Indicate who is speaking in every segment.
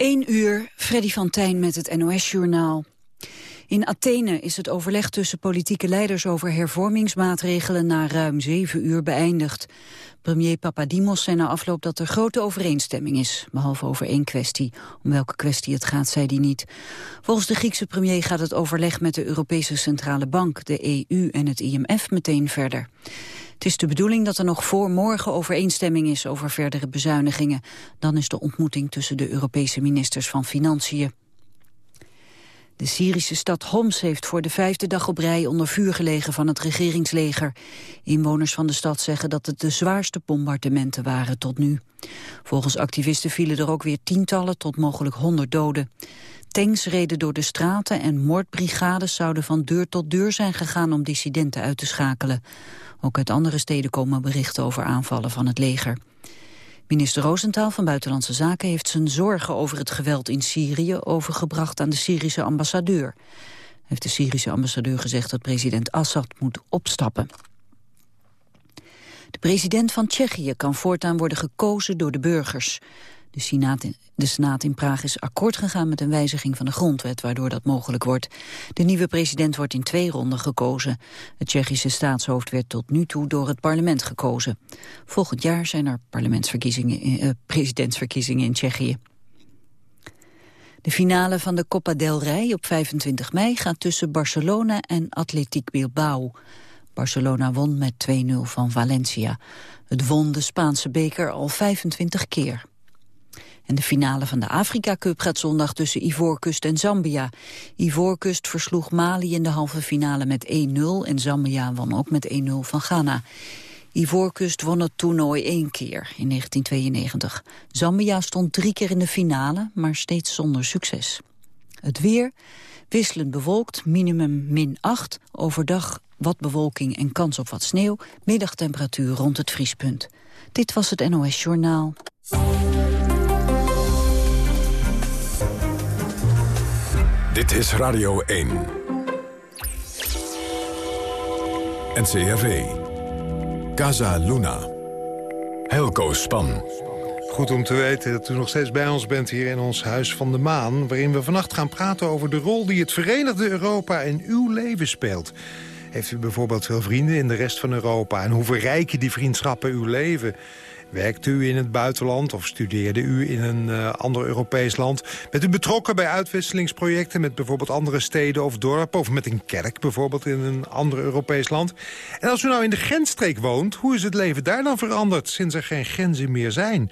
Speaker 1: 1 uur, Freddy van Tijn met het NOS-journaal. In Athene is het overleg tussen politieke leiders over hervormingsmaatregelen na ruim zeven uur beëindigd. Premier Papadimos zei na afloop dat er grote overeenstemming is, behalve over één kwestie. Om welke kwestie het gaat, zei hij niet. Volgens de Griekse premier gaat het overleg met de Europese Centrale Bank, de EU en het IMF meteen verder. Het is de bedoeling dat er nog voor morgen overeenstemming is over verdere bezuinigingen. Dan is de ontmoeting tussen de Europese ministers van Financiën. De Syrische stad Homs heeft voor de vijfde dag op rij onder vuur gelegen van het regeringsleger. Inwoners van de stad zeggen dat het de zwaarste bombardementen waren tot nu. Volgens activisten vielen er ook weer tientallen tot mogelijk honderd doden. Tanks reden door de straten en moordbrigades zouden van deur tot deur zijn gegaan om dissidenten uit te schakelen. Ook uit andere steden komen berichten over aanvallen van het leger. Minister Roosentaal van Buitenlandse Zaken heeft zijn zorgen over het geweld in Syrië overgebracht aan de Syrische ambassadeur. Heeft de Syrische ambassadeur gezegd dat president Assad moet opstappen. De president van Tsjechië kan voortaan worden gekozen door de burgers. De Senaat, in, de Senaat in Praag is akkoord gegaan met een wijziging van de grondwet, waardoor dat mogelijk wordt. De nieuwe president wordt in twee ronden gekozen. Het Tsjechische staatshoofd werd tot nu toe door het parlement gekozen. Volgend jaar zijn er parlementsverkiezingen, eh, presidentsverkiezingen in Tsjechië. De finale van de Copa del Rey op 25 mei gaat tussen Barcelona en Atletiek Bilbao. Barcelona won met 2-0 van Valencia. Het won de Spaanse beker al 25 keer. De finale van de Afrika Cup gaat zondag tussen Ivoorkust en Zambia. Ivoorkust versloeg Mali in de halve finale met 1-0 en Zambia won ook met 1-0 van Ghana. Ivoorkust won het toernooi één keer in 1992. Zambia stond drie keer in de finale, maar steeds zonder succes. Het weer, wisselend bewolkt, minimum min 8. Overdag wat bewolking en kans op wat sneeuw. Middagtemperatuur rond het vriespunt. Dit was het NOS Journaal.
Speaker 2: Dit is Radio 1. NCRV. Casa Luna. Helco Span.
Speaker 3: Goed om te weten dat u nog steeds bij ons bent hier in ons Huis van de Maan... waarin we vannacht gaan praten over de rol die het Verenigde Europa in uw leven speelt. Heeft u bijvoorbeeld veel vrienden in de rest van Europa... en hoe verrijken die vriendschappen uw leven... Werkt u in het buitenland of studeerde u in een uh, ander Europees land? Bent u betrokken bij uitwisselingsprojecten met bijvoorbeeld andere steden of dorpen... of met een kerk bijvoorbeeld in een ander Europees land? En als u nou in de grensstreek woont, hoe is het leven daar dan veranderd... sinds er geen grenzen meer zijn?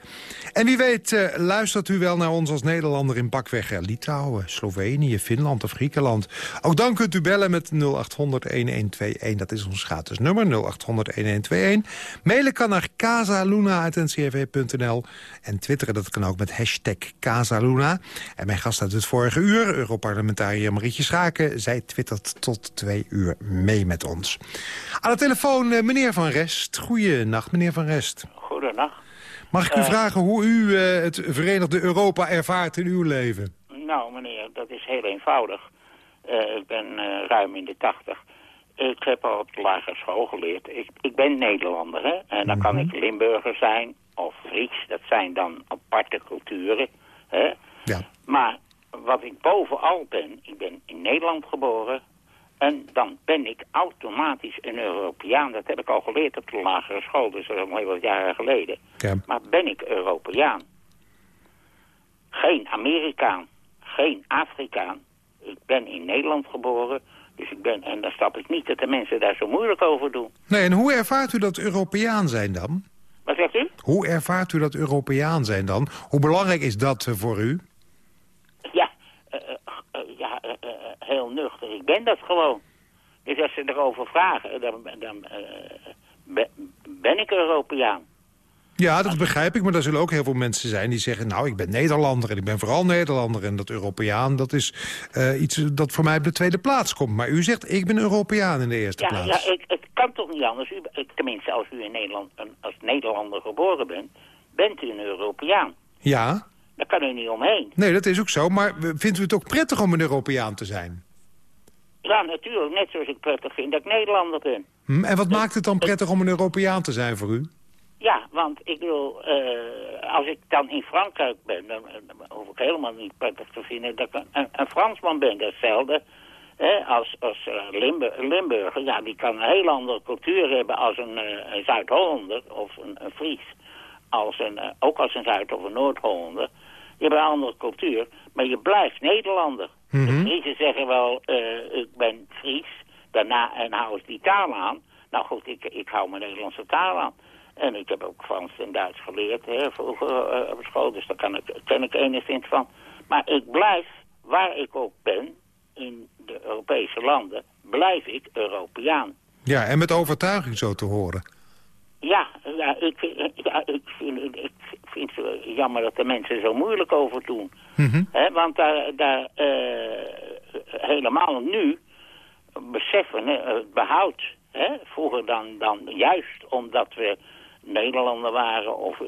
Speaker 3: En wie weet uh, luistert u wel naar ons als Nederlander in pakweg uh, Litouwen, Slovenië, Finland of Griekenland. Ook dan kunt u bellen met 0800-1121. Dat is ons gratis nummer, 0800-1121. Mailen kan naar casaluna.ncrv.nl. En twitteren, dat kan ook met hashtag Casaluna. En mijn gast uit het vorige uur, Europarlementariër Marietje Schaken... zij twittert tot twee uur mee met ons. Aan de telefoon uh, meneer Van Rest. Goeienacht, meneer Van Rest.
Speaker 4: Goedenacht.
Speaker 3: Mag ik u uh, vragen hoe u uh, het Verenigde Europa ervaart in uw leven?
Speaker 4: Nou, meneer, dat is heel eenvoudig. Uh, ik ben ruim in de tachtig. Ik heb al op de lagere school geleerd. Ik, ik ben Nederlander, hè. En dan mm -hmm. kan ik Limburger zijn of Fries. Dat zijn dan aparte culturen, hè.
Speaker 3: Ja.
Speaker 4: Maar wat ik bovenal ben, ik ben in Nederland geboren... En dan ben ik automatisch een Europeaan. Dat heb ik al geleerd op de lagere school, dus dat is al heel wat jaren geleden.
Speaker 3: Ja.
Speaker 4: Maar ben ik Europeaan? Geen Amerikaan, geen Afrikaan. Ik ben in Nederland geboren, dus ik ben... En dan stap ik niet dat de mensen daar zo moeilijk over doen.
Speaker 3: Nee, en hoe ervaart u dat Europeaan zijn dan?
Speaker 4: Wat zegt u?
Speaker 3: Hoe ervaart u dat Europeaan zijn dan? Hoe belangrijk is dat uh, voor u?
Speaker 4: Ja, uh, uh, ja heel nuchter. Ik ben dat gewoon. Dus als ze erover vragen, dan, dan ben ik Europeaan.
Speaker 3: Ja, dat begrijp ik, maar er zullen ook heel veel mensen zijn die zeggen... nou, ik ben Nederlander en ik ben vooral Nederlander... en dat Europeaan, dat is uh, iets dat voor mij op de tweede plaats komt. Maar u zegt, ik ben Europeaan in de eerste
Speaker 4: ja,
Speaker 3: plaats.
Speaker 4: Ja, ik, het kan toch niet anders? U, tenminste, als u in Nederland als Nederlander geboren bent... bent u een Europeaan.
Speaker 3: Ja.
Speaker 4: Daar kan u niet omheen.
Speaker 3: Nee, dat is ook zo. Maar vindt u het ook prettig om een Europeaan te zijn?
Speaker 4: Ja, natuurlijk. Net zoals ik prettig vind dat ik Nederlander ben.
Speaker 3: Hm, en wat dus, maakt het dan prettig om een Europeaan te zijn voor u?
Speaker 4: Ja, want ik bedoel, uh, als ik dan in Frankrijk ben, dan, dan hoef ik helemaal niet prettig te vinden dat ik een, een Fransman ben. Datzelfde hè, als, als uh, Limburg, Limburger. Ja, die kan een heel andere cultuur hebben als een, uh, een Zuid-Hollander of een, een, Fries. Als een, ook als een Zuid- of een Noord-Hollander. Je hebt een andere cultuur, maar je blijft Nederlander. Mm -hmm. De Friesen zeggen wel, ik ben Fries, daarna en hou ik die taal aan. Nou goed, ik, ik hou mijn Nederlandse taal aan. En ik heb ook Frans en Duits geleerd hè, vroeger uh, op school, dus daar kan ik, ken ik enigszins van. Maar ik blijf, waar ik ook ben, in de Europese landen, blijf ik Europeaan.
Speaker 3: Ja, en met overtuiging zo te horen.
Speaker 4: Ja, ja, ik, ja, ik, vind, ik vind het jammer dat de mensen zo moeilijk over doen. Mm -hmm. He, want daar, daar uh, helemaal nu beseffen, het behoud. Hè, vroeger dan, dan juist omdat we Nederlander waren of,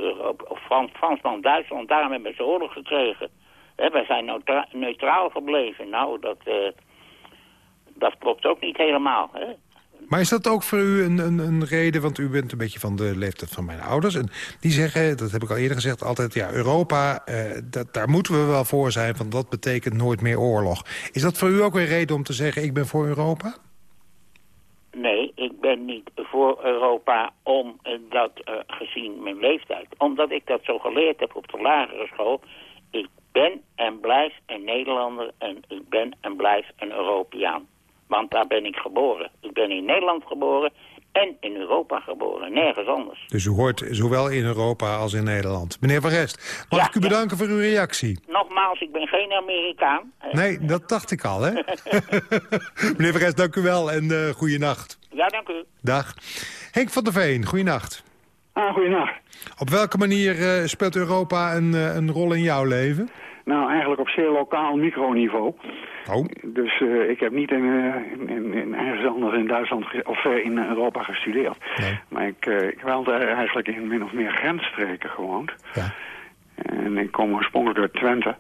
Speaker 4: of Frans, Fransland, Duitsland. Daarom hebben ze oorlog gekregen. He, wij zijn neutra neutraal gebleven. Nou, dat, uh, dat klopt ook niet helemaal.
Speaker 3: Maar is dat ook voor u een, een, een, reden, want u bent een beetje van de leeftijd van mijn ouders... en die zeggen, dat heb ik al eerder gezegd, altijd... ja, Europa, uh, dat, daar moeten we wel voor zijn, want dat betekent nooit meer oorlog. Is dat voor u ook een reden om te zeggen, ik ben voor Europa?
Speaker 4: Nee, niet voor Europa omdat, uh, gezien mijn leeftijd. Omdat ik dat zo geleerd heb op de lagere school. Ik ben en blijf een Nederlander en ik ben en blijf een Europeaan. Want daar ben ik geboren. Ik ben in Nederland geboren en in Europa geboren. Nergens anders.
Speaker 3: Dus u hoort zowel in Europa als in Nederland. Meneer Van Rest, mag ja, ik u bedanken ja. voor uw reactie?
Speaker 4: Nogmaals, ik ben geen Amerikaan.
Speaker 3: Nee, dat dacht ik al, hè? Meneer Van Rest, dank u wel en uh, goeienacht.
Speaker 4: Ja, dank u.
Speaker 3: Dag. Henk van der Veen, goeienacht.
Speaker 5: Ah, goeienacht.
Speaker 3: Op welke manier uh, speelt Europa een, uh, een rol in jouw leven?
Speaker 5: Nou, eigenlijk op zeer lokaal microniveau.
Speaker 3: Oh.
Speaker 5: Dus uh, ik heb niet in, in, in, in, ergens anders in Duitsland of in Europa gestudeerd.
Speaker 3: Nee.
Speaker 5: Maar ik, ik heb altijd eigenlijk in min of meer grensstreken gewoond.
Speaker 3: Ja.
Speaker 5: En ik kom oorspronkelijk uit Twente.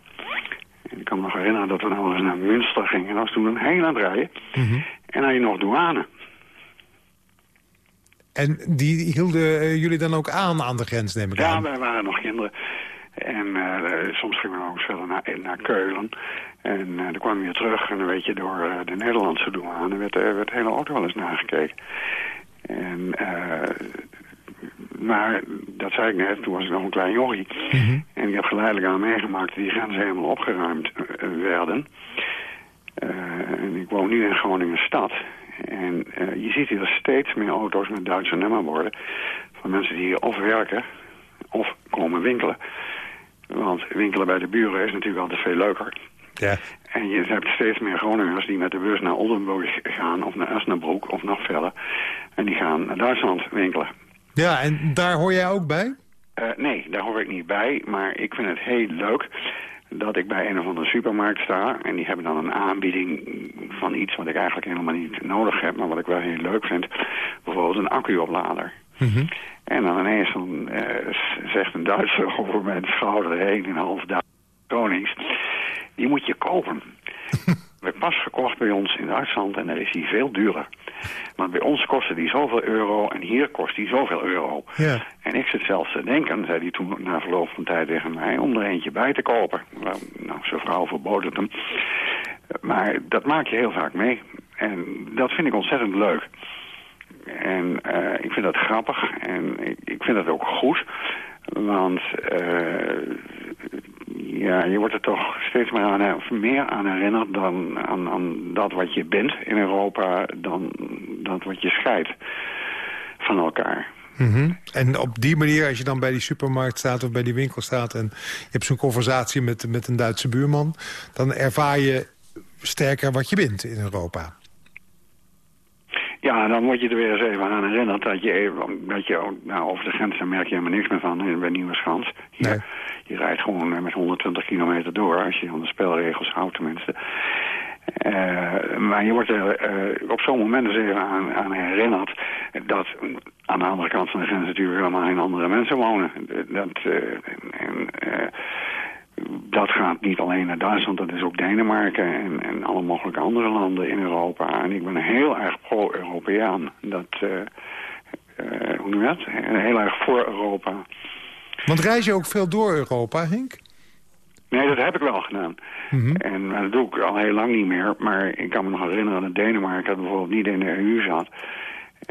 Speaker 5: En ik kan me nog herinneren dat we nou eens naar Münster gingen. Dat was toen een heel aan het rijden.
Speaker 3: Mm -hmm.
Speaker 5: En dan had je nog douane.
Speaker 3: En die hielden uh, jullie dan ook aan aan de grens, neem ik
Speaker 5: ja,
Speaker 3: aan?
Speaker 5: wij waren nog kinderen. En uh, soms gingen we ook eens verder naar, naar Keulen. En uh, dan kwamen we weer terug en dan weet je, door de Nederlandse douane werd, werd de hele auto wel eens nagekeken. En, maar dat zei ik net, toen was ik nog een klein jochie.
Speaker 3: Mm -hmm.
Speaker 5: En ik heb geleidelijk aan meegemaakt dat die grenzen helemaal opgeruimd werden. en ik woon nu in Groningen stad. En uh, je ziet hier steeds meer auto's met Duitse nummerborden. Van mensen die hier of werken of komen winkelen. Want winkelen bij de buren is natuurlijk altijd veel leuker.
Speaker 3: Ja.
Speaker 5: En je hebt steeds meer Groningers die met de bus naar Oldenburg gaan... of naar Osnabrück of nog verder. En die gaan naar Duitsland winkelen.
Speaker 3: Ja, en daar hoor jij ook bij?
Speaker 5: Uh, nee, daar hoor ik niet bij. Maar ik vind het heel leuk dat ik bij een of andere supermarkt sta... en die hebben dan een aanbieding van iets wat ik eigenlijk helemaal niet nodig heb... maar wat ik wel heel leuk vind. Bijvoorbeeld een accuoplader.
Speaker 3: Mm -hmm.
Speaker 5: En dan ineens dan, uh, zegt een Duitser over mijn schouder heen... in half Gronings, die moet je kopen. We pas gekocht bij ons in Duitsland en daar is die veel duurder. Maar bij ons kostte die zoveel euro en hier kost die zoveel euro.
Speaker 3: Ja.
Speaker 5: En ik zit zelfs te denken, zei hij toen na verloop van tijd tegen mij, om er eentje bij te kopen. Nou, zijn vrouw verbood het hem. Maar dat maak je heel vaak mee. En dat vind ik ontzettend leuk. En uh, ik vind dat grappig en ik, ik vind dat ook goed. Want uh, ja, je wordt er toch steeds meer aan, meer aan herinnerd dan aan, aan dat wat je bent in Europa... dan dat wat je scheidt van elkaar.
Speaker 3: Mm. En op die manier, als je dan bij die supermarkt staat of bij die winkel staat... en je hebt zo'n conversatie met, met een Duitse buurman... dan ervaar je sterker wat je bent in Europa.
Speaker 5: Ja, dan word je er weer eens even aan herinnerd dat je even, dat je, nou, over de grens daar merk je helemaal niks meer van bij Nieuweschans. Je,
Speaker 3: nee.
Speaker 5: je rijdt gewoon met 120 kilometer door, als je aan de spelregels houdt tenminste. Uh, maar je wordt er uh, op zo'n moment dus even aan, aan, herinnerd dat aan de andere kant van de grens natuurlijk helemaal geen andere mensen wonen. Dat, uh, en, dat gaat niet alleen naar Duitsland, dat is ook Denemarken en, en alle mogelijke andere landen in Europa. En ik ben heel erg pro-Europeaan. Dat, uh, uh, hoe ook niet met. Heel erg voor Europa.
Speaker 3: Want reis je ook veel door Europa, Henk?
Speaker 5: Nee, dat heb ik wel gedaan. Mhm. En dat doe ik al heel lang niet meer. Maar ik kan me nog herinneren dat Denemarken bijvoorbeeld niet in de EU zat.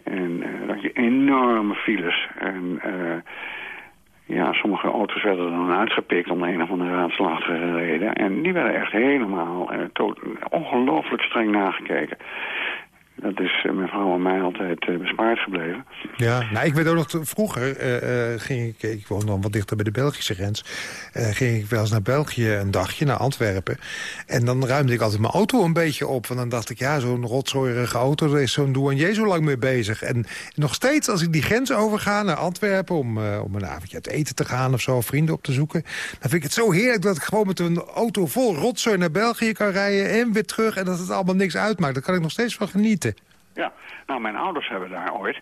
Speaker 5: En uh, dat je enorme files. En ja, sommige auto's werden dan uitgepikt om een of andere raadslachtige reden. En die werden echt helemaal uh, ongelooflijk streng nagekeken. Dat is uh, mijn vrouw en mij altijd uh, bespaard gebleven.
Speaker 3: Ja, nou, ik weet ook nog, vroeger uh, ging ik, ik woon dan wat dichter bij de Belgische grens, ging ik wel eens naar België een dagje, naar Antwerpen. En dan ruimde ik altijd mijn auto een beetje op. Want dan dacht ik, ja, zo'n rotzooierige auto, daar is zo'n douanier zo lang mee bezig. En nog steeds, als ik die grens overga naar Antwerpen om, om een avondje uit eten te gaan of zo, vrienden op te zoeken, dan vind ik het zo heerlijk dat ik gewoon met een auto vol rotzooi naar België kan rijden en weer terug en dat het allemaal niks uitmaakt. Daar kan ik nog steeds van genieten.
Speaker 5: Ja, nou mijn ouders hebben daar ooit,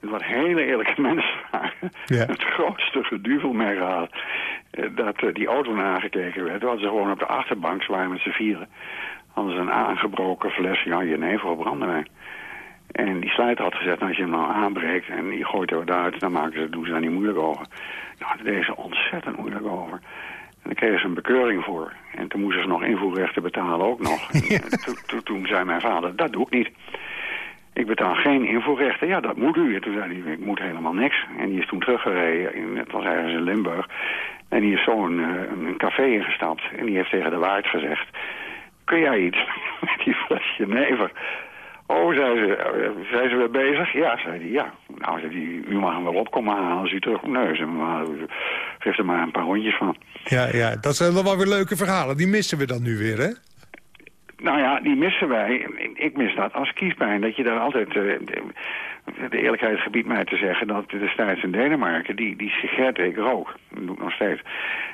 Speaker 5: wat hele eerlijke mensen waren, ja. het grootste geduvel mee gehad. Eh, dat uh, die auto nagekeken werd. Hadden ze gewoon op de achterbank, ze waren met z'n vieren, hadden ze een aangebroken fles ja, jenever of brandewijn. En die sluiter had gezet, nou, als je hem nou aanbreekt en je gooit er wat uit, dan maken ze, doen ze daar niet moeilijk over. Nou, daar deden ze ontzettend moeilijk over. En daar kregen ze een bekeuring voor. En toen moesten ze nog invoerrechten betalen ook nog. Ja. toen zei mijn vader, dat doe ik niet. Ik betaal geen invoerrechten. Ja, dat moet u. En toen zei hij, ik moet helemaal niks. En die is toen teruggereden. In, het was ergens in Limburg. En die is zo een, eh, een café ingestapt. En die heeft tegen de waard gezegd... Kun jij iets met die flesje never? Oh, zei ze, eh, zijn ze weer bezig? Ja, zei hij, ja. Nou, zei hij, u mag hem wel opkomen halen als u terug... Nee, ze maar, geef er maar een paar rondjes van.
Speaker 3: Ja, ja, dat zijn wel weer leuke verhalen. Die missen we dan nu weer, hè?
Speaker 5: Nou ja, die missen wij. Ik mis dat als kiespijn. Dat je daar altijd... Uh, de eerlijkheid gebiedt mij te zeggen dat destijds in Denemarken... die, die sigaretten, ik rook, dat doe ik nog steeds...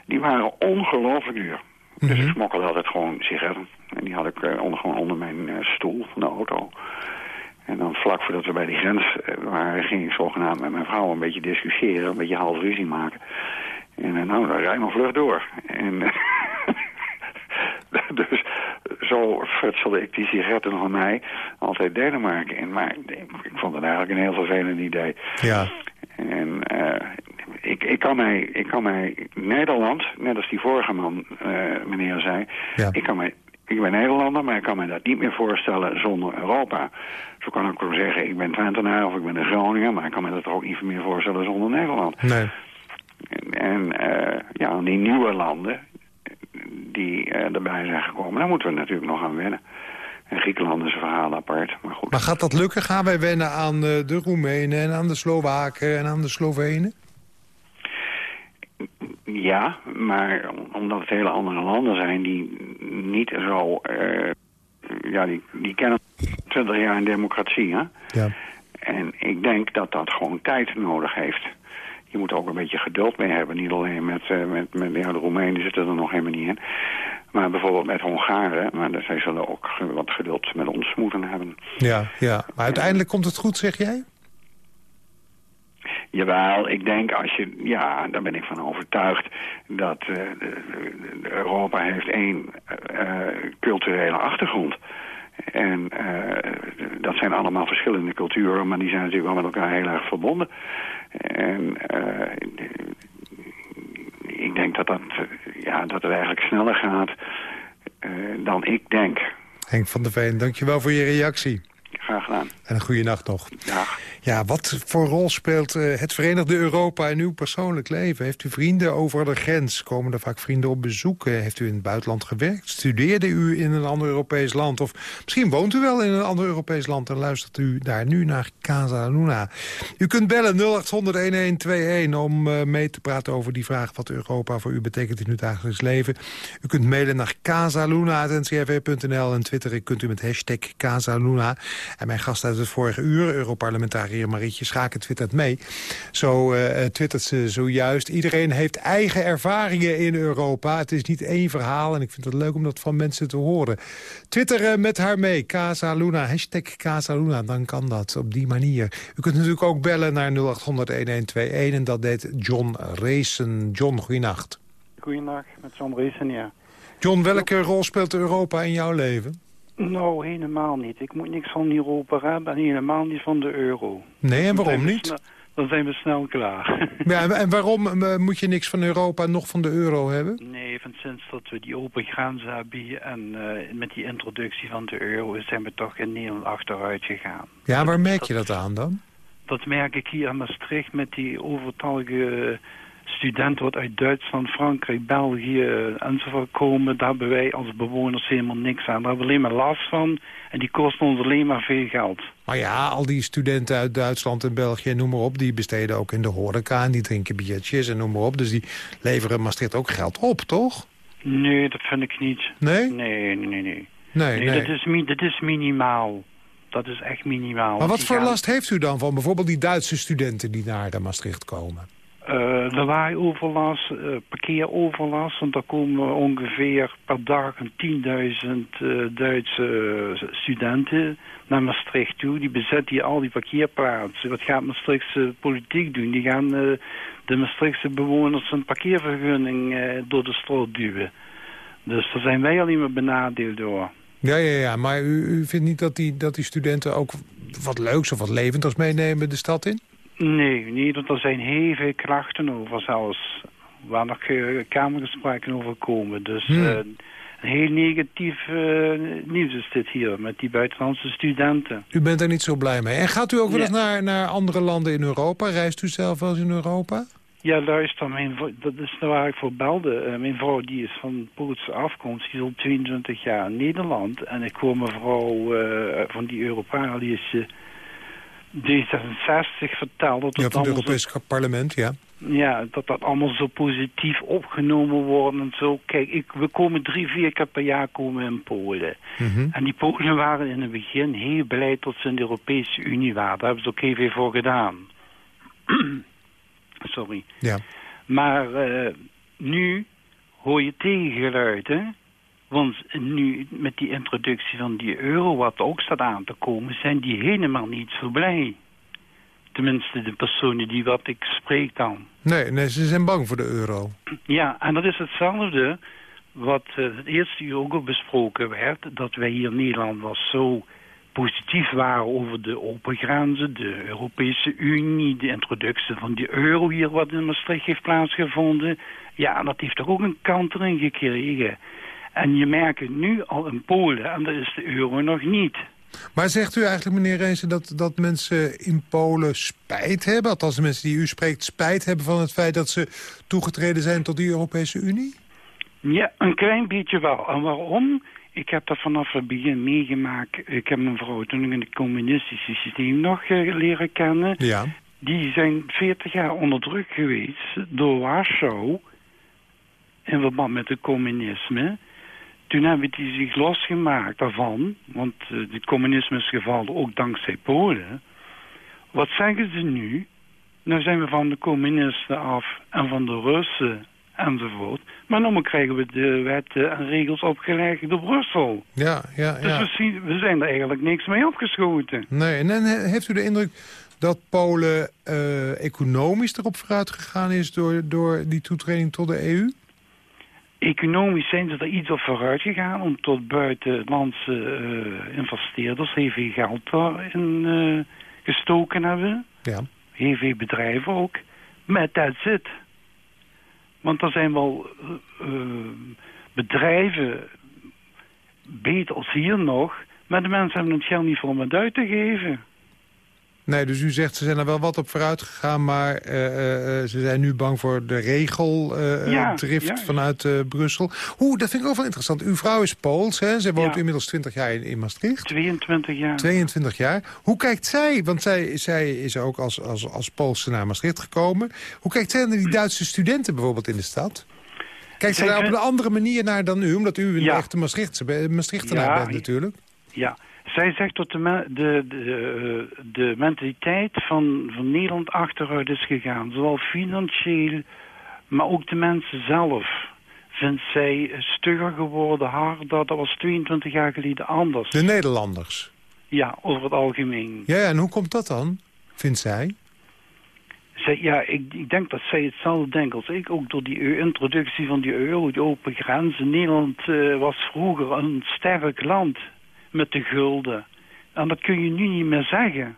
Speaker 5: die waren ongelooflijk duur. Dus ik mhm. smokkelde altijd gewoon sigaretten. En die had ik uh, onder, gewoon onder mijn uh, stoel van de auto. En dan vlak voordat we bij die grens waren... ging ik zogenaamd met mijn vrouw een beetje discussiëren. Een beetje half ruzie maken. En nou, dan rij maar vlug door. En... dus zo futselde ik die sigaretten van mij altijd Denemarken in. Maar ik vond het eigenlijk een heel vervelend idee.
Speaker 3: Ja.
Speaker 5: En uh, ik, ik, kan mij, ik kan mij Nederland, net als die vorige man, uh, meneer zei... Ja. Ik, kan mij, ik ben Nederlander, maar ik kan me dat niet meer voorstellen zonder Europa. Zo kan ik ook zeggen, ik ben Twentenaar of ik ben een Groninger... maar ik kan me dat ook niet meer voorstellen zonder Nederland.
Speaker 3: Nee.
Speaker 5: En, en uh, ja, die nieuwe landen, die uh, erbij zijn gekomen. Daar moeten we natuurlijk nog aan wennen. En Griekenland is een verhaal apart. Maar, goed.
Speaker 3: maar gaat dat lukken? Gaan wij wennen aan uh, de Roemenen en aan de Slowaken en aan de Slovenen?
Speaker 5: Ja, maar omdat het hele andere landen zijn die niet zo... Uh, ja, die, die kennen 20 jaar in democratie, hè?
Speaker 3: Ja.
Speaker 5: En ik denk dat dat gewoon tijd nodig heeft je moet ook een beetje geduld mee hebben. Niet alleen met, uh, met, met ja, de Roemenen zitten er nog helemaal niet in. Maar bijvoorbeeld met Hongaren. Maar zij zullen ook wat geduld met ons moeten hebben.
Speaker 3: Ja, ja. maar uiteindelijk komt het goed, zeg jij?
Speaker 5: Jawel, ik denk als je, ja, daar ben ik van overtuigd dat uh, Europa heeft één uh, culturele achtergrond. En uh, dat zijn allemaal verschillende culturen, maar die zijn natuurlijk wel met elkaar heel erg verbonden. En uh, ik denk dat, dat, ja, dat het eigenlijk sneller gaat dan ik denk.
Speaker 3: Henk van der Veen, dankjewel voor je reactie.
Speaker 5: Graag gedaan.
Speaker 3: En een goede nacht nog.
Speaker 5: Dag.
Speaker 3: Ja, wat voor rol speelt uh, het Verenigde Europa in uw persoonlijk leven? Heeft u vrienden over de grens? Komen er vaak vrienden op bezoek? Heeft u in het buitenland gewerkt? Studeerde u in een ander Europees land? Of misschien woont u wel in een ander Europees land... en luistert u daar nu naar Casa Luna. U kunt bellen 0800-1121 om uh, mee te praten over die vraag... wat Europa voor u betekent in uw dagelijks leven. U kunt mailen naar casaluna.ncrv.nl en twitteren kunt u met hashtag Casaluna. En mijn gast uit het vorige uur, Europarlementariër Marietje Schaken, twittert mee. Zo uh, twittert ze zojuist. Iedereen heeft eigen ervaringen in Europa. Het is niet één verhaal en ik vind het leuk om dat van mensen te horen. Twitter met haar mee, Casa Luna, hashtag Casa Luna, dan kan dat op die manier. U kunt natuurlijk ook bellen naar 0800-1121 en dat deed John Racen. John, goeienacht.
Speaker 6: Goeienacht, met John Racen, ja.
Speaker 3: John, welke rol speelt Europa in jouw leven?
Speaker 6: Nou, helemaal niet. Ik moet niks van Europa hebben en helemaal niet van de euro.
Speaker 3: Nee, en waarom niet?
Speaker 6: dan zijn we snel klaar.
Speaker 3: Ja, en waarom eh, moet je niks van Europa nog van de euro hebben?
Speaker 6: Nee, van sinds dat we die open grenzen hebben en uh, met die introductie van de euro zijn we toch in Nederland achteruit gegaan.
Speaker 3: Ja, waar merk je dat aan dan?
Speaker 6: Dat merk ik hier in Maastricht met die overtallige studenten wat uit Duitsland, Frankrijk, België enzovoort komen. Daar hebben wij als bewoners helemaal niks aan. Daar hebben we alleen maar last van en die kosten ons alleen maar veel geld.
Speaker 3: Maar ja, al die studenten uit Duitsland en België, noem maar op... die besteden ook in de horeca en die drinken biertjes en noem maar op. Dus die leveren Maastricht ook geld op, toch?
Speaker 6: Nee, dat vind ik niet.
Speaker 3: Nee?
Speaker 6: Nee, nee, nee. Nee,
Speaker 3: nee, nee.
Speaker 6: Dat, is, dat is minimaal. Dat is echt minimaal.
Speaker 3: Maar wat voor last heeft u dan van bijvoorbeeld die Duitse studenten die naar Maastricht komen?
Speaker 6: Uh, lawaaioverlast, uh, parkeeroverlast, want daar komen ongeveer per dag 10.000 uh, Duitse studenten naar Maastricht toe. Die bezetten hier al die parkeerplaatsen. Wat gaat Maastrichtse politiek doen? Die gaan de Maastrichtse bewoners een parkeervergunning door de strot duwen. Dus daar zijn wij alleen maar benadeeld door.
Speaker 3: Ja, ja, ja. Maar u, u vindt niet dat die, dat die studenten ook wat leuks of wat levenders meenemen de stad in?
Speaker 6: Nee, niet, want er zijn heel veel krachten over zelfs. Waar nog uh, kamergesprekken over komen. Dus hmm. uh, heel negatief uh, nieuws is dit hier met die buitenlandse studenten.
Speaker 3: U bent er niet zo blij mee. En gaat u ook wel eens naar, naar andere landen in Europa? Reist u zelf wel eens in Europa?
Speaker 6: Ja, luister, mijn, dat is waar ik voor belde. mijn vrouw die is van Poolse afkomst, die is al 22 jaar in Nederland. En ik hoor mevrouw van die Europalische D66 verteld. Dat
Speaker 3: ja, van het Europese parlement, ja.
Speaker 6: Ja, dat dat allemaal zo positief opgenomen wordt en zo. Kijk, ik, we komen drie, vier keer per jaar komen in Polen.
Speaker 3: Mhm.
Speaker 6: En die Polen waren in het begin heel blij tot ze in de Europese Unie waren. Daar hebben ze ook heel veel voor gedaan. Sorry.
Speaker 3: Ja.
Speaker 6: Maar uh, nu hoor je tegengeluid, hè? Want nu met die introductie van die euro, wat ook staat aan te komen, zijn die helemaal niet zo blij. Tenminste, de personen die wat ik spreek dan.
Speaker 3: Nee, nee, ze zijn bang voor de euro.
Speaker 6: Ja, en dat is hetzelfde wat uh, het eerste uur ook al besproken werd. Dat wij hier in Nederland was zo positief waren over de open grenzen, de Europese Unie, de introductie van die euro hier wat in Maastricht heeft plaatsgevonden. Ja, dat heeft toch ook een kant erin gekregen. En je merkt het nu al in Polen en dat is de euro nog niet.
Speaker 3: Maar zegt u eigenlijk, meneer Reensen, dat, dat mensen in Polen spijt hebben? Althans, de mensen die u spreekt spijt hebben van het feit dat ze toegetreden zijn tot die Europese Unie?
Speaker 6: Ja, een klein beetje wel. En waarom? Ik heb dat vanaf het begin meegemaakt. Ik heb mijn vrouw toen in het communistische systeem nog uh, leren kennen.
Speaker 3: Ja.
Speaker 6: Die zijn 40 jaar onder druk geweest door Warschau in verband met het communisme. Toen hebben die zich losgemaakt daarvan, want uh, het communisme is gevallen ook dankzij Polen. Wat zeggen ze nu? Nou zijn we van de communisten af en van de Russen enzovoort. Maar nu krijgen we de wetten en regels opgelegd door Brussel.
Speaker 3: Ja, ja,
Speaker 6: ja. Dus we, we zijn er eigenlijk niks mee opgeschoten.
Speaker 3: Nee, en dan heeft u de indruk dat Polen uh, economisch erop vooruit gegaan is door, door die toetreding tot de EU?
Speaker 6: Economisch zijn ze er iets op vooruit gegaan, om tot buitenlandse uh, investeerders heel veel geld daarin uh, gestoken hebben.
Speaker 3: Ja.
Speaker 6: Heel veel bedrijven ook. Met dat zit. Want er zijn wel uh, bedrijven, beter als hier nog, maar de mensen hebben het geld niet voor om het uit te geven.
Speaker 3: Nee, dus u zegt ze zijn er wel wat op vooruit gegaan... maar uh, uh, ze zijn nu bang voor de regeldrift ja, vanuit Brussel. Hoe, dat vind ik ook wel interessant. Uw vrouw is Pools, hè? Ze woont inmiddels 20 jaar in, in, Maastricht.
Speaker 6: 22 jaar.
Speaker 3: 22 jaar. Hoe kijkt zij, want zij, zij is ook als, als, als Poolse naar Maastricht gekomen... hoe kijkt zij naar die Duitse studenten bijvoorbeeld in de stad? Kijkt ze daar op een andere manier naar dan u? Omdat u een echte Maastrichtse, Maastrichtenaar bent natuurlijk.
Speaker 6: Ja, zij zegt dat de, de, de, de, mentaliteit van, van Nederland achteruit is gegaan. Zowel financieel, maar ook de mensen zelf. Vindt zij stugger geworden, harder. Dat was 22 jaar geleden anders.
Speaker 3: De Nederlanders?
Speaker 6: Ja, over het algemeen.
Speaker 3: Ja, en hoe komt dat dan, vindt zij?
Speaker 6: zij ja, ik, ik, denk dat zij hetzelfde denkt als ik. Ook door die introductie van die euro, die open grenzen. Nederland uh, was vroeger een sterk land met de gulden. En dat kun je nu niet meer zeggen.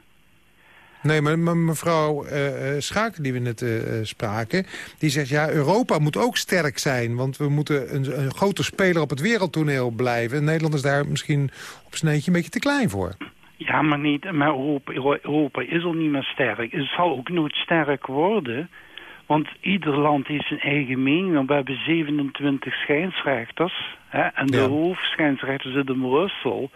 Speaker 3: Nee, maar mevrouw uh, Schaken, die we net uh, spraken... die zegt, ja, Europa moet ook sterk zijn... want we moeten een, een grote speler op het wereldtoneel blijven. En Nederland is daar misschien op zijn eentje een beetje te klein voor.
Speaker 6: Ja, maar, niet, maar Europa, Europa is al niet meer sterk. Het zal ook nooit sterk worden... Want ieder land heeft zijn eigen mening. We hebben 27 schijnsrechters. Hè, en de ja. hoofdschijnsrechter zit in Brussel.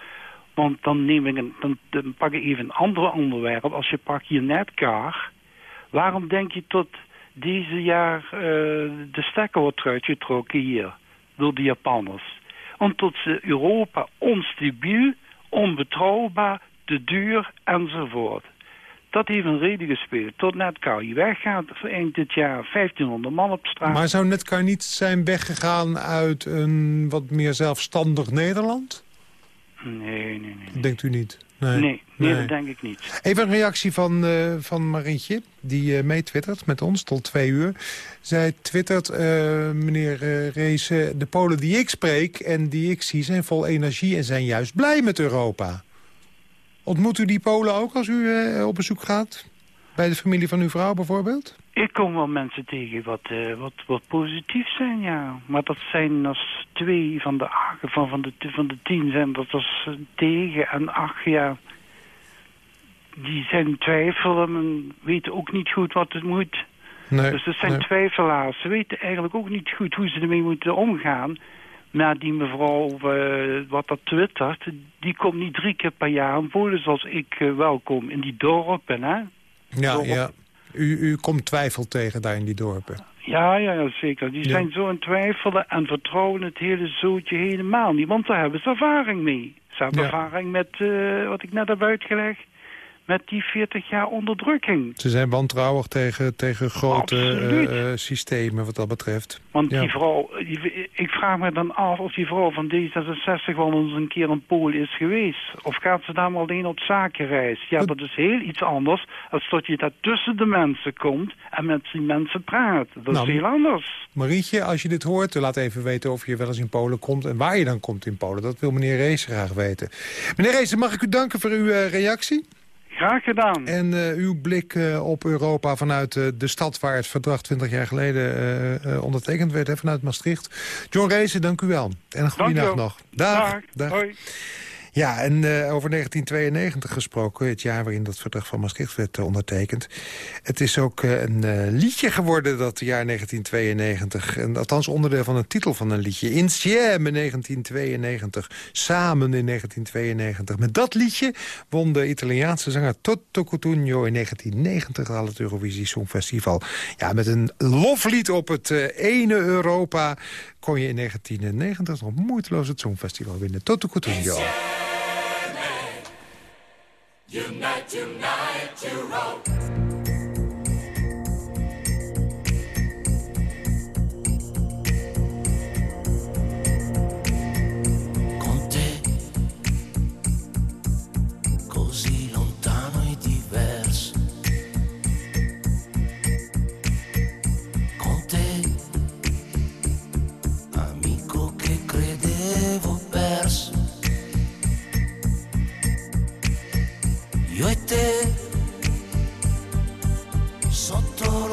Speaker 6: Want dan, neem ik een, dan, dan pak ik even een ander onderwerp. Als je pakt je netcar. Waarom denk je tot deze jaar uh, de stekker wordt uitgetrokken hier? Door de Japanners. Omdat ze Europa onstabiel, onbetrouwbaar, te duur enzovoort. Dat heeft een reden gespeeld. Tot Netcar weggaat eind dit jaar 1500 man op straat.
Speaker 3: Maar zou Netcar niet zijn weggegaan uit een wat meer zelfstandig Nederland?
Speaker 6: Nee, nee, nee.
Speaker 3: Denkt u niet?
Speaker 6: Nee, nee, nee, dat denk ik niet.
Speaker 3: Even een reactie van, uh, van Marietje, die uh, meetwittert met ons tot twee uur. Zij twittert, uh, meneer uh, Rees, de Polen die ik spreek en die ik zie zijn vol energie en zijn juist blij met Europa. Ontmoet u die Polen ook als u op bezoek gaat? Bij de familie van uw vrouw bijvoorbeeld?
Speaker 6: Ik kom wel mensen tegen wat, uh, wat, wat positief zijn, ja. Maar dat zijn als twee van de, van, van de, van de tien zijn dat als tegen en acht, ja. Die zijn twijfelen en weten ook niet goed wat het moet. Nee, dus dat zijn nee. twijfelaars. Ze weten eigenlijk ook niet goed hoe ze ermee moeten omgaan. Maar die mevrouw, uh, wat dat twittert, die komt niet drie keer per jaar Polen zoals ik uh, welkom in die dorpen, hè.
Speaker 3: Ja, ja. U, u komt twijfel tegen daar in die dorpen.
Speaker 6: Ja, ja, ja zeker. Die zijn zo in twijfelen en vertrouwen het hele zootje helemaal niet. Want daar hebben ze ervaring mee. Ze hebben ja. ervaring met uh, wat ik net heb uitgelegd met die 40 jaar onderdrukking.
Speaker 3: Ze zijn wantrouwig tegen, tegen grote uh, systemen wat dat betreft.
Speaker 6: Want ja. die vrouw, die, ik vraag me dan af of die vrouw van D66 wel eens een keer in Polen is geweest. Of gaat ze daar maar alleen op zakenreis? Ja, dat, dat is heel iets anders als dat je daar tussen de mensen komt en met die mensen praat. Dat nou, is heel anders.
Speaker 3: Marietje, als je dit hoort, laat even weten of je wel eens in Polen komt en waar je dan komt in Polen. Dat wil meneer Rees graag weten. Meneer Rees, mag ik u danken voor uw uh, reactie?
Speaker 6: Graag gedaan.
Speaker 3: En uh, uw blik uh, op Europa vanuit uh, de stad waar het verdrag 20 jaar geleden ondertekend werd, hè, vanuit Maastricht. John Reese, dank u wel. En een goede nacht nog.
Speaker 6: Dag. Dag. Dag. Hoi.
Speaker 3: Ja, en uh, over 1992 gesproken, het jaar waarin dat verdrag van Maastricht werd uh, ondertekend. Het is ook uh, een liedje geworden, dat jaar 1992. En, althans onderdeel van de titel van een liedje. Insieme 1992, samen in 1992. Met dat liedje won de Italiaanse zanger Toto Cutugno in 1990 al het Eurovisie Songfestival. Ja, met een loflied op het ene Europa kon je in 1990 nog moeiteloos het Songfestival winnen. Toto Cutugno. Unite, unite,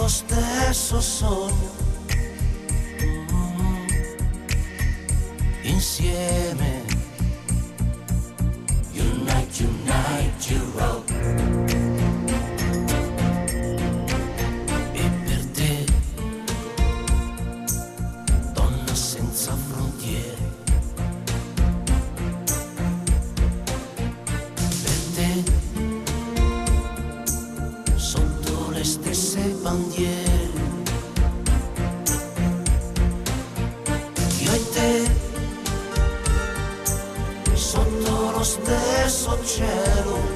Speaker 3: Stesso sogno mm. insieme unite unite Europe stesso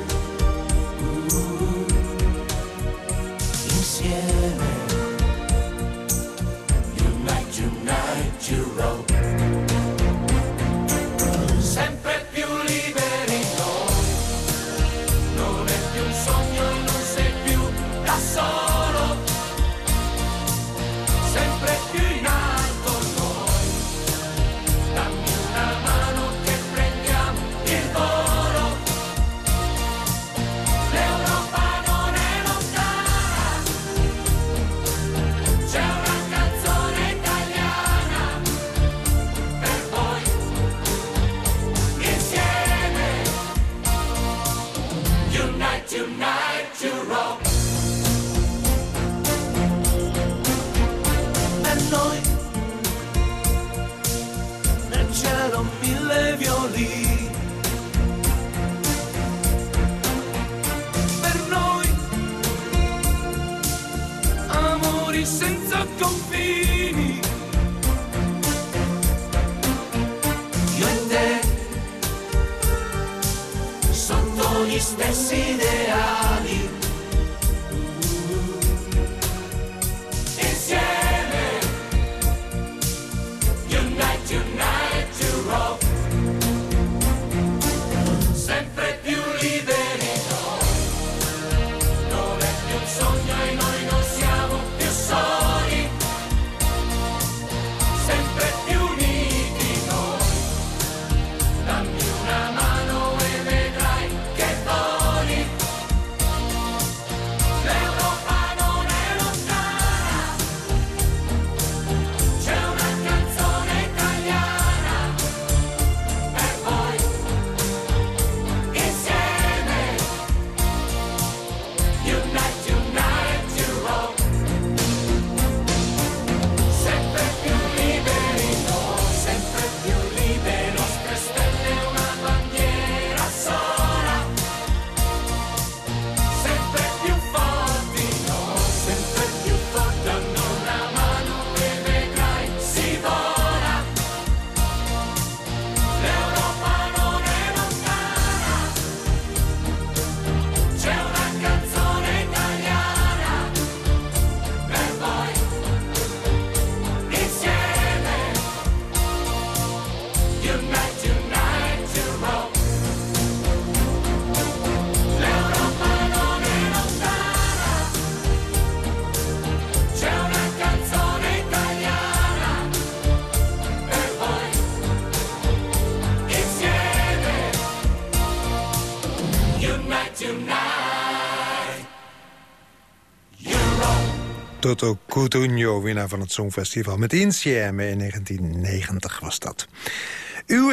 Speaker 3: Toto Cutugno, winnaar van het Songfestival met Insieme in 1990 was dat.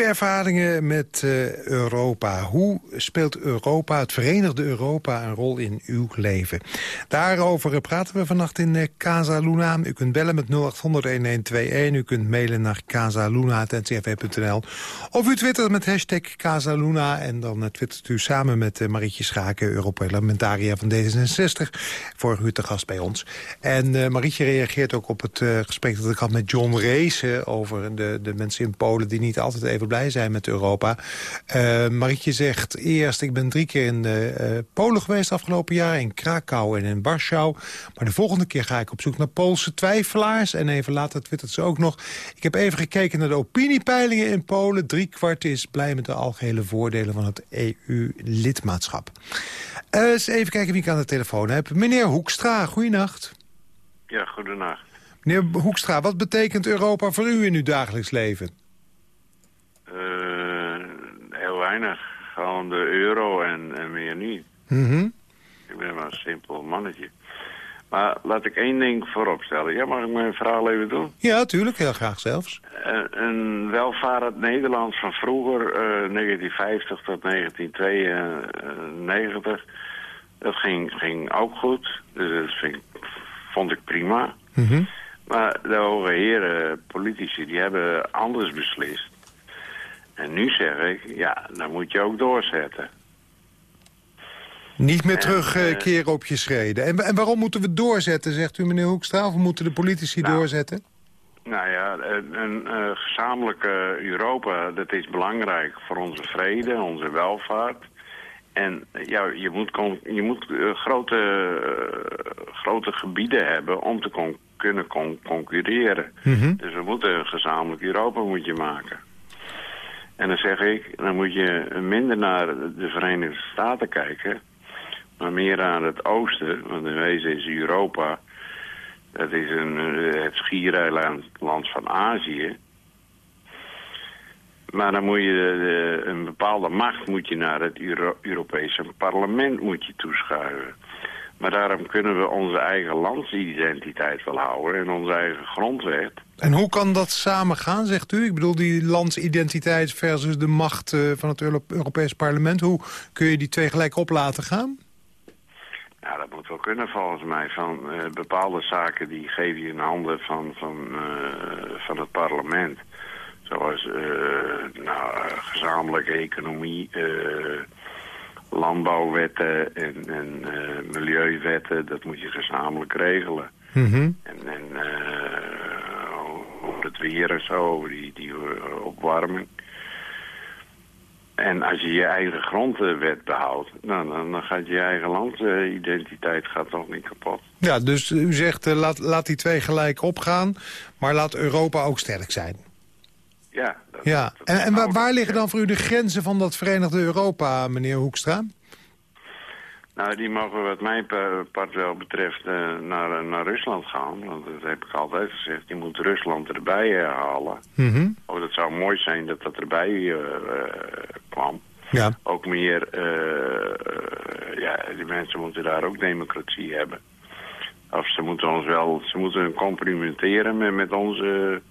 Speaker 3: Ervaringen met eh, Europa. Hoe speelt Europa, het Verenigde Europa, een rol in uw leven? Daarover praten we vannacht in eh, Casa Luna. U kunt bellen met 0800-1121. U kunt mailen naar casaluna.ncrv.nl. Of u twittert met hashtag Casaluna. En dan eh, twittert u samen met eh, Marietje Schaken, Europarlamentaria van D66. Vorige uur te gast bij ons. En eh, Marietje reageert ook op het eh, gesprek dat ik had met John Rees... over de, de mensen in Polen die niet altijd even blij zijn met Europa. Eh, Marietje zegt eerst, ik ben drie keer in eh, eh, Polen geweest afgelopen jaar... in Krakau en in Warschau. Maar de volgende keer ga ik op zoek naar Poolse twijfelaars. En even later twittert ze ook nog. Ik heb even gekeken naar de opiniepeilingen in Polen. Drie kwart is blij met de algehele voordelen van het EU-lidmaatschap. Eh, eens even kijken wie ik aan de telefoon heb. Meneer Hoekstra, goeienacht.
Speaker 7: Ja, goedenacht.
Speaker 3: Meneer Hoekstra, wat betekent Europa voor u in uw dagelijks leven?
Speaker 7: Eh, heel weinig. Gewoon de euro en, en meer niet.
Speaker 3: Mhm.
Speaker 7: Ik ben maar een simpel mannetje. Maar laat ik één ding voorop stellen. Ja, mag ik mijn verhaal even doen?
Speaker 3: Ja, tuurlijk, heel graag zelfs.
Speaker 7: Eh, een welvarend Nederland van vroeger, eh, 1950 tot 1992, dat ging, ging ook goed. Dus dat vind, vond ik prima.
Speaker 3: Mhm.
Speaker 7: Maar de hoge heren, politici, die hebben anders beslist. En nu zeg ik, ja, dan moet je ook doorzetten.
Speaker 3: Niet meer
Speaker 7: En,
Speaker 3: terugkeren op je schreden. En, en waarom moeten we doorzetten, zegt u meneer Hoekstra? Of moeten de politici
Speaker 7: Nou,
Speaker 3: doorzetten?
Speaker 7: Nou ja, een, een eh, gezamenlijke Europa, dat is belangrijk voor onze vrede, onze welvaart. En eh, ja, je moet, je moet eh, grote, eh, grote gebieden hebben om te con- kunnen con- concurreren.
Speaker 3: Mhm.
Speaker 7: Dus we moeten een gezamenlijk Europa moet je maken. En dan zeg ik, dan moet je minder naar de Verenigde Staten kijken, maar meer aan het oosten. Want in wezen is Europa, dat is een, eh, het schiereiland land van Azië. Maar dan moet je de- de- een bepaalde macht moet je naar het Euro- Europese parlement moet je toeschuiven. Maar daarom kunnen we onze eigen landsidentiteit wel houden en onze eigen grondwet.
Speaker 3: En hoe kan dat samen gaan, zegt u? Ik bedoel, die landsidentiteit versus de macht eh, van het Euro- Europees parlement. Hoe kun je die twee gelijk op laten gaan?
Speaker 7: Ja, dat moet wel kunnen volgens mij. Van eh, bepaalde zaken die geef je in handen van, van, eh, van het parlement. Zoals eh, nou, gezamenlijke economie, landbouwwetten en, en eh, milieuwetten. Dat moet je gezamenlijk regelen.
Speaker 3: Mhm.
Speaker 7: En, en eh, over het weer en zo, over die, die eh, opwarming. En als je je eigen grondwet behoudt, nou, dan, dan gaat je eigen landidentiteit gaat toch niet kapot.
Speaker 3: Ja, dus u zegt, laat, laat die twee gelijk opgaan, maar laat Europa ook sterk zijn.
Speaker 7: Ja. dat-
Speaker 3: Ja,
Speaker 7: dat-
Speaker 3: en, en waar, waar liggen dan voor u de grenzen van dat Verenigde Europa, meneer Hoekstra?
Speaker 7: Nou, die mogen wat mijn pa- part wel betreft eh, naar, naar Rusland gaan. Want dat heb ik altijd gezegd. Je moet Rusland erbij eh, halen.
Speaker 3: Mhm.
Speaker 7: Oh, dat zou mooi zijn dat dat erbij eh, eh, kwam.
Speaker 3: Ja.
Speaker 7: Ook meer, eh, eh, ja, die mensen moeten daar ook democratie hebben. Of ze moeten ons wel, ze moeten complimenteren met, met onze,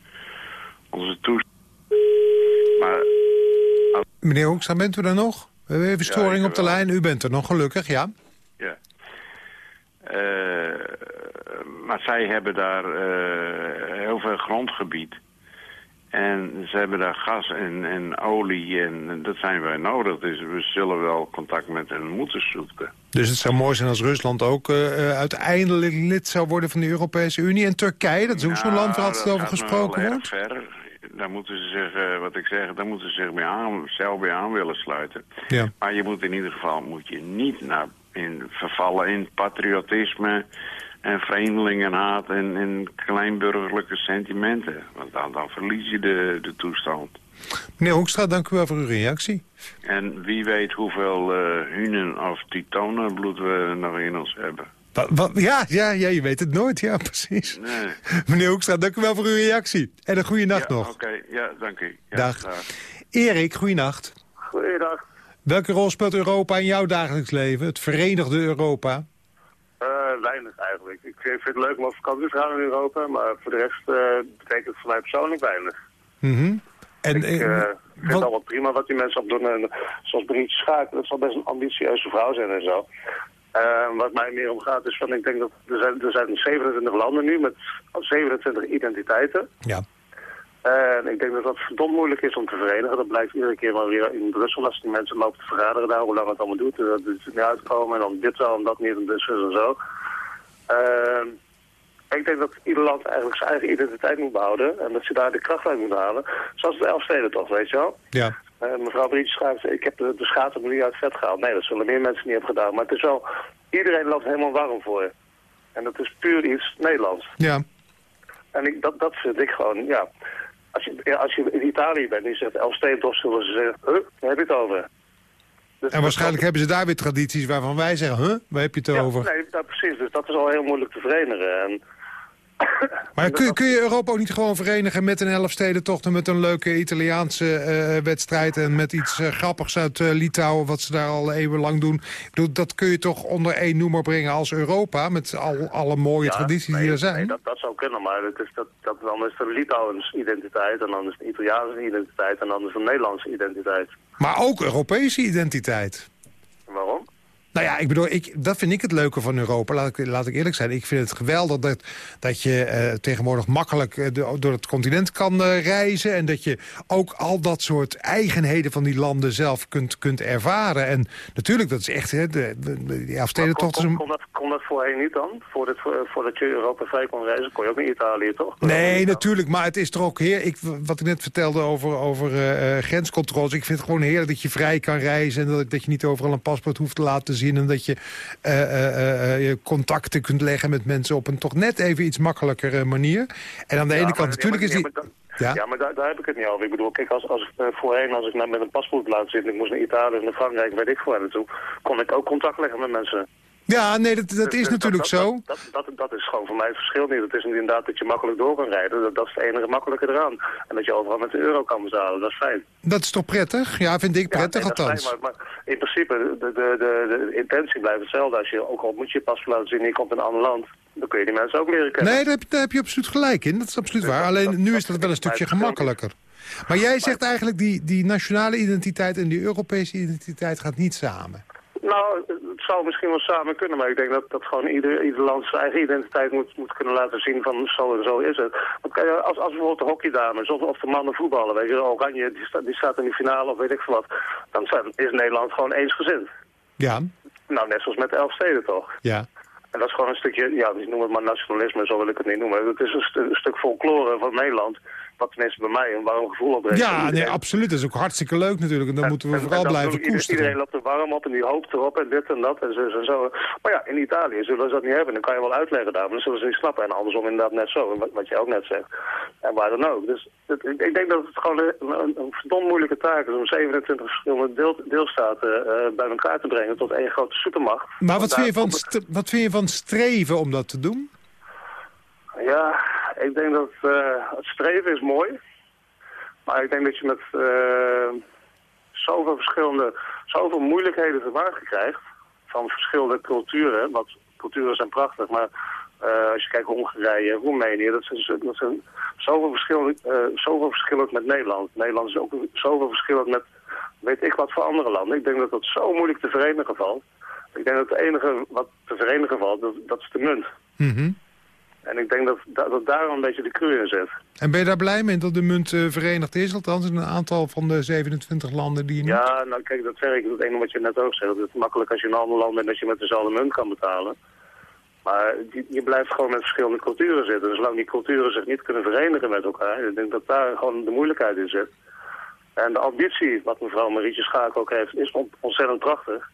Speaker 7: onze toestand. Maar
Speaker 3: Meneer Hoekstra, bent u er nog? We hebben even storing op de
Speaker 7: wel.
Speaker 3: lijn. U bent er nog, gelukkig, ja.
Speaker 7: Ja. Eh, maar zij hebben daar eh, heel veel grondgebied. En ze hebben daar gas en, en olie en dat zijn wij nodig. Dus we zullen wel contact met hen moeten zoeken.
Speaker 3: Dus het zou mooi zijn als Rusland ook eh, uiteindelijk lid zou worden van de Europese Unie. En Turkije, dat is ook zo'n land waar altijd over gesproken wordt.
Speaker 7: ver. Daar moeten ze zich, eh, wat ik zeg, daar moeten ze zich bij aan, zelf bij aan willen sluiten.
Speaker 3: Ja.
Speaker 7: Maar je moet in ieder geval moet je niet naar, in, vervallen in patriotisme en vreemdelingenhaat en, en kleinburgerlijke sentimenten. Want dan, dan verlies je de, de toestand.
Speaker 3: Meneer Hoekstra, dank u wel voor uw reactie.
Speaker 7: En wie weet hoeveel eh hunen of titonenbloed we nog in ons hebben.
Speaker 3: Wat, wat, ja, ja, ja, je weet het nooit. Ja, precies.
Speaker 7: Nee.
Speaker 3: Meneer Hoekstra, dank u wel voor uw reactie. En een goede nacht
Speaker 7: ja,
Speaker 3: nog.
Speaker 7: Oké, ja, dank u. Ja,
Speaker 3: Dag. Erik, goeienacht.
Speaker 8: Goeiedag.
Speaker 3: Welke rol speelt Europa in jouw dagelijks leven? Het Verenigde Europa?
Speaker 8: Eh, weinig eigenlijk. Ik vind het leuk om op vakantie te gaan in Europa, maar voor de rest eh, betekent het voor mij persoonlijk weinig.
Speaker 3: Mhm. En,
Speaker 8: Ik,
Speaker 3: eh,
Speaker 8: ik vind het allemaal prima wat die mensen op doen. En, zoals Brigitte Schaak, dat zal best een ambitieuze vrouw zijn en zo. Eh, wat mij meer om gaat is van, ik denk dat er zijn, er zijn 27 landen nu met 27 identiteiten.
Speaker 3: ja.
Speaker 8: En ik denk dat dat verdomd moeilijk is om te verenigen. Dat blijkt iedere keer maar weer in Brussel als die mensen lopen te vergaderen daar, hoe lang het allemaal doet. En dat is niet uitkomen en dan dit wel en dat niet en dus en zo. Ehm, ik denk dat ieder land eigenlijk zijn eigen identiteit moet behouden en dat ze daar de kracht uit moeten halen. Zoals de Elfsteden toch, weet je wel?
Speaker 3: Ja.
Speaker 8: Eh, mevrouw Brietje schrijft, ik heb de, de schaatsen nog niet uit vet gehaald. Nee, dat zullen meer mensen niet hebben gedaan. Maar het is wel, iedereen loopt helemaal warm voor je. En dat is puur iets Nederlands.
Speaker 3: Ja.
Speaker 8: En ik, dat, dat vind ik gewoon, ja. Als je, ja, als je in Italië bent en je zegt Elfstedentocht, zullen ze zeggen, huh, waar heb je het over? Dus
Speaker 3: En waarschijnlijk hebben ze daar weer tradities waarvan wij zeggen... huh, waar heb je het
Speaker 8: ja,
Speaker 3: over?
Speaker 8: Nee, ja, precies. Dus dat is al heel moeilijk te verenigen. En,
Speaker 3: Maar kun, kun je Europa ook niet gewoon verenigen met een Elfstedentocht... en met een leuke Italiaanse eh, wedstrijd... en met iets eh, grappigs uit eh, Litouwen, wat ze daar al eeuwenlang doen? Bedoel, dat kun je toch onder één noemer brengen als Europa... met al, alle mooie
Speaker 8: ja,
Speaker 3: tradities
Speaker 8: nee,
Speaker 3: die er zijn?
Speaker 8: Nee, dat, dat zou kunnen, maar het is dat, dat, dan is een Litouwens identiteit... en dan is een Italiaanse identiteit en dan is een Nederlandse identiteit.
Speaker 3: Maar ook Europese identiteit. Nou ja, ik bedoel, ik, dat vind ik het leuke van Europa. Laat ik, laat ik eerlijk zijn. Ik vind het geweldig dat, dat je eh, tegenwoordig makkelijk eh, do- door het continent kan eh, reizen. En dat je ook al dat soort eigenheden van die landen zelf kunt, kunt ervaren. En natuurlijk, dat is echt... Hè, de, de, is
Speaker 8: kon,
Speaker 3: een...
Speaker 8: kon, kon, dat, kon dat voorheen niet dan? Voordat, voordat je Europa vrij kon reizen, kon je ook naar Italië, toch?
Speaker 3: Nee, natuurlijk, maar het is toch ook heer. Ik, wat ik net vertelde over, over grenscontroles. Ik vind het gewoon heerlijk dat je vrij kan reizen... en dat, dat je niet overal een paspoort hoeft te laten zien... en dat je je contacten kunt leggen met mensen... op een toch net even iets makkelijkere manier. En aan de
Speaker 8: Ja,
Speaker 3: ene kant natuurlijk is die...
Speaker 8: ja, maar
Speaker 3: Ja?
Speaker 8: Ja, maar daar, daar heb ik het niet over. Ik bedoel, kijk, als, als ik voorheen, als ik nou met een paspoort laat zitten, ik moest naar Italië en naar Frankrijk, weet ik voor naartoe, kon ik ook contact leggen met mensen.
Speaker 3: Ja, nee, dat, dat
Speaker 8: Dus-
Speaker 3: is
Speaker 8: dus
Speaker 3: natuurlijk
Speaker 8: dat,
Speaker 3: zo.
Speaker 8: Dat, dat, dat, is gewoon voor mij het verschil niet. Het is niet inderdaad dat je makkelijk door kan rijden. Dat, dat is het enige makkelijke eraan. En dat je overal met de euro kan betalen. Dat is fijn.
Speaker 3: Dat is toch prettig? Ja, vind ik prettig
Speaker 8: Ja, nee,
Speaker 3: althans.
Speaker 8: fijn, maar, maar in principe, de, de, de, de intentie blijft hetzelfde. Als je, ook al moet je paspoort laten zien en je komt in een ander land, dan kun je die mensen ook leren kennen.
Speaker 3: Nee, daar heb, daar heb je absoluut gelijk in. Dat is absoluut waar. Alleen nu is dat wel een stukje gemakkelijker. Maar jij zegt eigenlijk die, die nationale identiteit en die Europese identiteit gaat niet samen.
Speaker 8: Nou, zou misschien wel samen kunnen, maar ik denk dat, dat gewoon ieder, ieder land zijn eigen identiteit moet, moet kunnen laten zien van zo en zo is het. Want als, als bijvoorbeeld de hockeydames of, of de mannen voetballen, weet je, Oranje die, sta, die staat in de finale of weet ik veel wat, dan zijn, is Nederland gewoon eensgezind.
Speaker 3: Ja,
Speaker 8: Nou, net zoals met de Elfsteden toch.
Speaker 3: ja.
Speaker 8: En dat is gewoon een stukje, ja, noem het maar nationalisme, zo wil ik het niet noemen. Het is een, een stuk folklore van Nederland, wat tenminste bij mij een warm gevoel oprecht.
Speaker 3: Ja, nee, absoluut. Dat is ook hartstikke leuk natuurlijk. En dat moeten we
Speaker 8: en-
Speaker 3: vooral
Speaker 8: en dan
Speaker 3: blijven koesteren.
Speaker 8: Iedereen loopt er warm op en die hoopt erop en dit en dat en zo en zo. Maar ja, in Italië zullen ze dat niet hebben. Dan kan je wel uitleggen daar, maar dan zullen ze niet snappen. En andersom inderdaad net zo, wat, wat je ook net zegt. En waar dan ook. Dus het- ik, ik denk dat het gewoon een, een, een verdomd moeilijke taak is om 27 verschillende deel, deelstaten eh, bij elkaar te brengen tot één grote supermacht.
Speaker 3: Maar wat vind, je van, wat vind je van streven om dat te doen?
Speaker 8: Ja, ik denk dat eh, het streven is mooi. Maar ik denk dat je met eh, zoveel verschillende, zoveel moeilijkheden te maken krijgt. Van verschillende culturen. Want culturen zijn prachtig, maar eh, als je kijkt Hongarije, Roemenië, dat zijn, dat zijn zoveel, verschillen, eh, zoveel verschillend met Nederland. Nederland is ook zoveel verschillend met weet ik wat voor andere landen. Ik denk dat dat zo moeilijk te verenigen valt. Ik denk dat het enige wat te verenigen valt, dat, dat is de munt.
Speaker 3: Mhm.
Speaker 8: En ik denk dat, dat, dat daar een beetje de cru in zit.
Speaker 3: En ben je daar blij mee dat de munt eh, verenigd is? Althans in een aantal van de 27 landen die je noemt?
Speaker 8: Ja, nou kijk, dat zeg ik. Het ene wat je net ook zei. Dat het makkelijk als je in een ander land bent dat je met dezelfde munt kan betalen. Maar je, je blijft gewoon met verschillende culturen zitten. Dus zolang die culturen zich niet kunnen verenigen met elkaar, ik denk dat daar gewoon de moeilijkheid in zit. En de ambitie, wat mevrouw Marietje Schaak ook heeft, is on- ontzettend prachtig.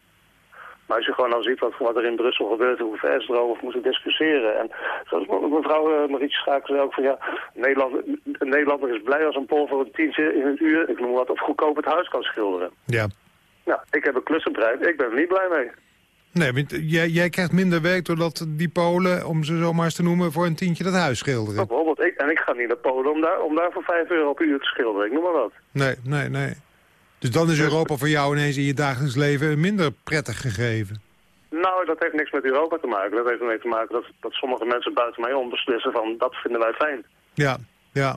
Speaker 8: Maar als je gewoon al ziet wat, wat er in Brussel gebeurt, hoe ver ze erover moeten discussiëren. En zoals me- mevrouw eh, Marietje Schaak zei ook van ja, Nederland, een Nederlander is blij als een Pool voor een tientje in een uur, ik noem wat, of goedkoop het huis kan schilderen.
Speaker 3: Ja.
Speaker 8: Nou, ik heb een klussenbedrijf, ik ben er niet blij mee.
Speaker 3: Nee, want jij, jij krijgt minder werk doordat die Polen, om ze zo maar eens te noemen, voor een tientje dat huis schilderen.
Speaker 8: Bijvoorbeeld, ik, en ik ga niet naar Polen om daar, om daar voor 5 euro per uur te schilderen, ik noem maar wat.
Speaker 3: Nee, nee, nee. Dus dan is Europa voor jou ineens in je dagelijks leven minder prettig gegeven.
Speaker 8: Nou, dat heeft niks met Europa te maken. Dat heeft ermee te maken dat, dat sommige mensen buiten mij om beslissen van dat vinden wij fijn.
Speaker 3: Ja, ja.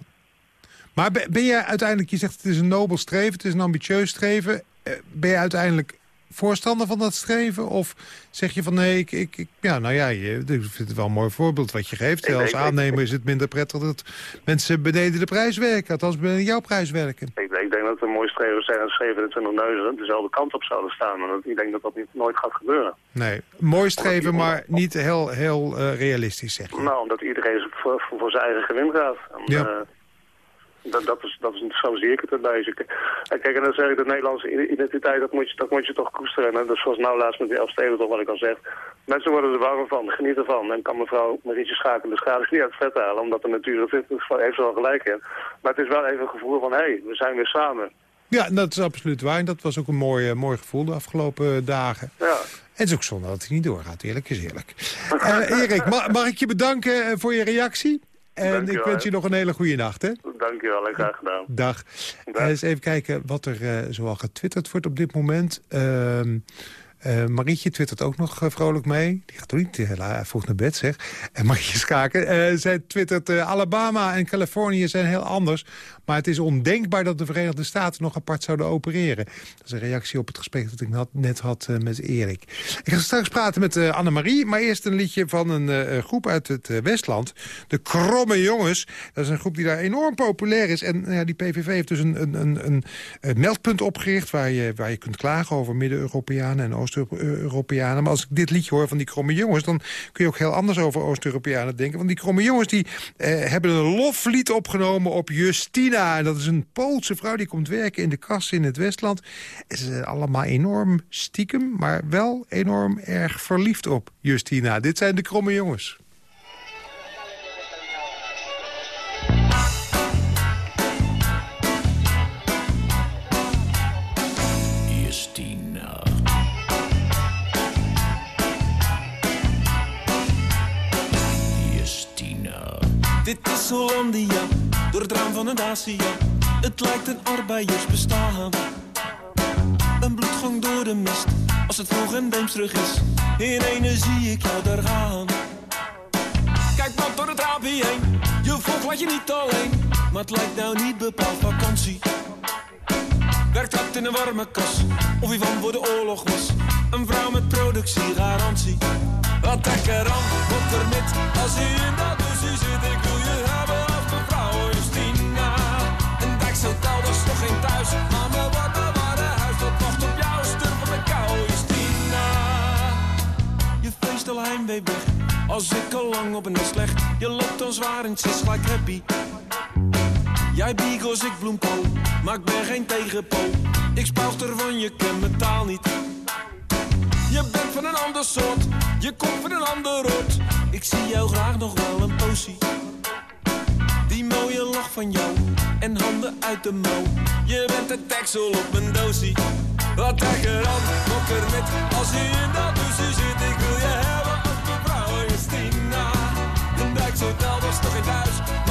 Speaker 3: Maar ben, jij uiteindelijk, je zegt het is een nobel streven, het is een ambitieus streven. Eh, Ben je uiteindelijk voorstander van dat streven? Of zeg je van nee, ik, ik, ik- ja, nou ja, je, ik vind het wel een mooi voorbeeld wat je geeft. Als aannemer is het minder prettig dat mensen beneden de prijs werken. Althans beneden jouw prijs werken.
Speaker 8: Ik, ik denk dat het een mooi streven zijn als 27 neuzen dezelfde kant op zouden staan. Dat, ik denk dat dat niet, nooit gaat gebeuren.
Speaker 3: Nee, mooi streven, maar niet heel, heel eh, realistisch zeg je.
Speaker 8: Nou, omdat iedereen voor, voor, voor zijn eigen gewin gaat. En,
Speaker 3: Ja.
Speaker 8: Eh, dat, dat, is, dat is, zo zie ik het erbij. En kijk, en dan zeg ik, de Nederlandse identiteit, dat moet je, dat moet je toch koesteren. En dat is zoals nou laatst met die Elfsteden toch wat ik al zeg. Mensen worden er warm van, geniet ervan. En kan mevrouw Marietje Schaken de schade niet uit het vet halen, omdat de natuur het heeft wel gelijk in. Maar het is wel even een gevoel van, hé, hey, we zijn weer samen.
Speaker 3: Ja, dat is absoluut waar. En dat was ook een mooi, eh, mooi gevoel de afgelopen eh, dagen.
Speaker 8: Ja.
Speaker 3: En het is ook zonde dat het niet doorgaat, eerlijk is eerlijk. Eh, Erik, ma- mag ik je bedanken eh, voor je reactie? En ik
Speaker 8: wel,
Speaker 3: wens je nog een hele goede nacht, hè?
Speaker 8: Dankjewel, en graag gedaan.
Speaker 3: Dag.
Speaker 8: Dag.
Speaker 3: Eh, eens even kijken wat er uh, zoal getwitterd wordt op dit moment. Uh, Marietje twittert ook nog vrolijk mee. Die gaat toch niet vroeg naar bed, zeg. En Marietje Schaken, zij twittert... Alabama en Californië zijn heel anders. Maar het is ondenkbaar dat de Verenigde Staten nog apart zouden opereren. Dat is een reactie op het gesprek dat ik net had met Erik. Ik ga straks praten met Annemarie. Maar eerst een liedje van een groep uit het Westland. De Kromme Jongens. Dat is een groep die daar enorm populair is. En ja, die PVV heeft dus een, een, een, een, meldpunt opgericht... Waar je, waar je kunt klagen over Midden-Europeanen en Oost-Europeanen. Maar als ik dit liedje hoor van die kromme jongens... dan kun je ook heel anders over Oost-Europeanen denken. Want die kromme jongens die, eh, hebben een loflied opgenomen op Justina. En dat is een Poolse vrouw die komt werken in de kast in het Westland. En ze zijn allemaal enorm stiekem, maar wel enorm erg verliefd op Justina. Dit zijn de kromme jongens.
Speaker 9: Dit is Hollandia, door het raam van een Dacia. Het lijkt een arbeidersbestaan. Een bloedgang door de mist, als het vroeg en terug is. In ene zie ik jou daar gaan. Kijk maar door het raampje heen, je volk laat je niet alleen. Maar het lijkt nou niet bepaald vakantie. Werkt hard in een warme kas, of wie van voor de oorlog was. Een vrouw met productiegarantie. Wat lekker aan, wat er met als je in dat busje zit. Ik wil is geen thuis. Maar bewaren huis, dat wacht op jou. Sturm van de kou, Justina. Je feest al heimwee weg. Als ik al lang op een leg. Je loopt dan zwaar en is gelijk happy. Jij biegels, ik bloemkool, maar ik ben geen tegenpool. Ik spouwster van je ken mijn taal niet. Je bent van een ander soort, je komt van een ander oord. Ik zie jou graag nog wel een potie. Lach van jou en handen uit de mouw. Je bent het deksel op mijn doosie. Wat lekker aan, wakker met als je in dat busje zit. Ik wil je hebben als mevrouw Justina. Een dijkshotel, dat is toch geen thuis.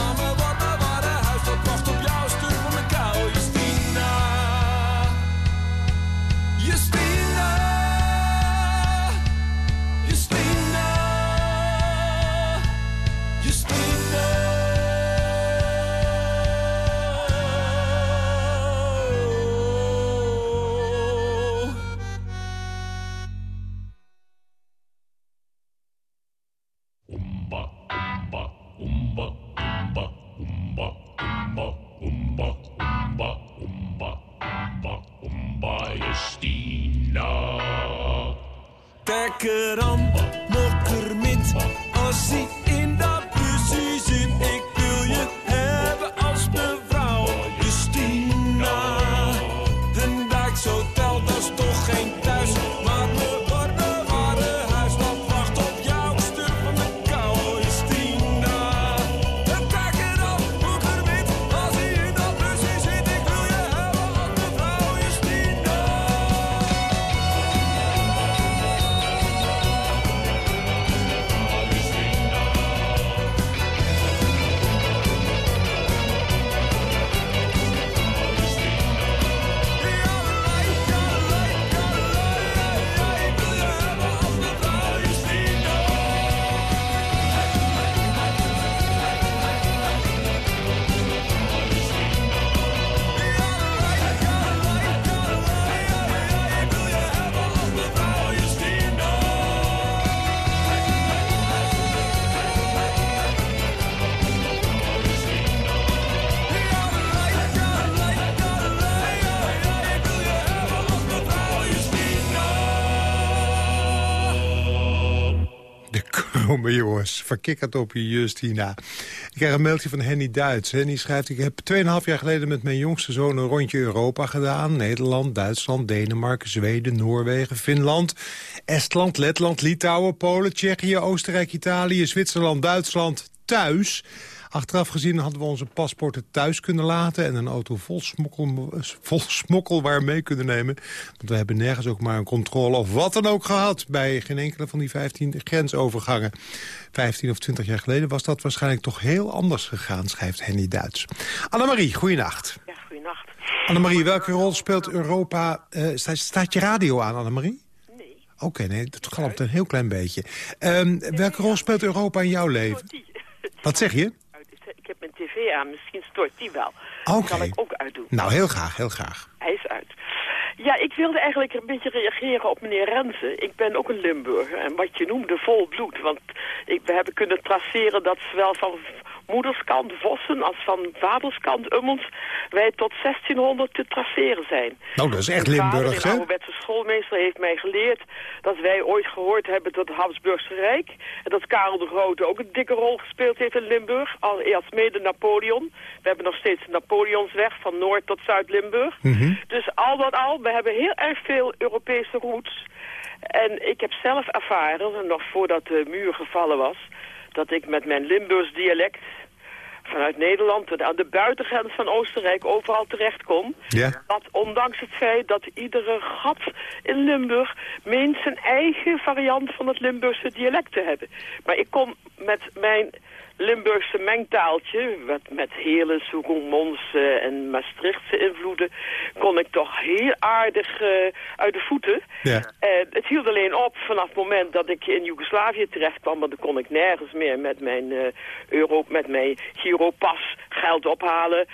Speaker 3: Kromme jongens, verkikkerd op je Justina. Ik krijg een mailtje van Henny Duits. Henny schrijft, ik heb 2,5 jaar geleden met mijn jongste zoon een rondje Europa gedaan. Nederland, Duitsland, Denemarken, Zweden, Noorwegen, Finland, Estland, Letland, Litouwen, Polen, Tsjechië, Oostenrijk, Italië, Zwitserland, Duitsland, thuis. Achteraf gezien hadden we onze paspoorten thuis kunnen laten... en een auto vol, smokkel, vol smokkelwaar mee kunnen nemen. Want we hebben nergens ook maar een controle of wat dan ook gehad... bij geen enkele van die 15 grensovergangen. 15 of 20 jaar geleden was dat waarschijnlijk toch heel anders gegaan... schrijft Henny Duits. Annemarie, goeienacht.
Speaker 10: Ja, goeienacht.
Speaker 3: Annemarie, welke rol speelt Europa... eh, staat, staat je radio aan, Annemarie?
Speaker 10: Nee.
Speaker 3: Oké, nee, dat galmt een heel klein beetje. Ehm, welke rol speelt Europa in jouw leven? Wat zeg je?
Speaker 10: Ik heb mijn tv aan, misschien stort die wel.
Speaker 3: Oké.
Speaker 10: Dat kan ik ook uitdoen.
Speaker 3: Nou, heel graag, heel graag.
Speaker 10: Hij is uit. Ja, ik wilde eigenlijk een beetje reageren op meneer Rensen. Ik ben ook een Limburger en wat je noemde vol bloed. Want ik, we hebben kunnen traceren dat zowel van moederskant Vossen als van vaderskant Ummels wij tot 1600 te traceren zijn.
Speaker 3: Nou, dat is echt
Speaker 10: Een
Speaker 3: hè?
Speaker 10: ouderwetse schoolmeester heeft mij geleerd dat wij ooit gehoord hebben tot het Habsburgse Rijk. En dat Karel de Grote ook een dikke rol gespeeld heeft in Limburg, al, als mede Napoleon. We hebben nog steeds de Napoleonsweg van Noord tot Zuid-Limburg. Dus al wat al, we hebben heel erg veel Europese roots. En ik heb zelf ervaren, nog voordat de muur gevallen was, dat ik met mijn Limburgs dialect vanuit Nederland tot aan de buitengrens van Oostenrijk overal terecht kon.
Speaker 3: Ja.
Speaker 10: Dat ondanks het feit dat iedere gat in Limburg meent zijn eigen variant van het Limburgse dialect te hebben. Maar ik kon met mijn Limburgse mengtaaltje, met, met hele Soegomonse en Maastrichtse invloeden, kon ik toch heel aardig eh, uit de voeten.
Speaker 3: Ja.
Speaker 10: Eh, het hield alleen op vanaf het moment dat ik in Joegoslavië terecht kwam, want dan kon ik nergens meer met mijn eh, euro, met mijn giropas geld ophalen.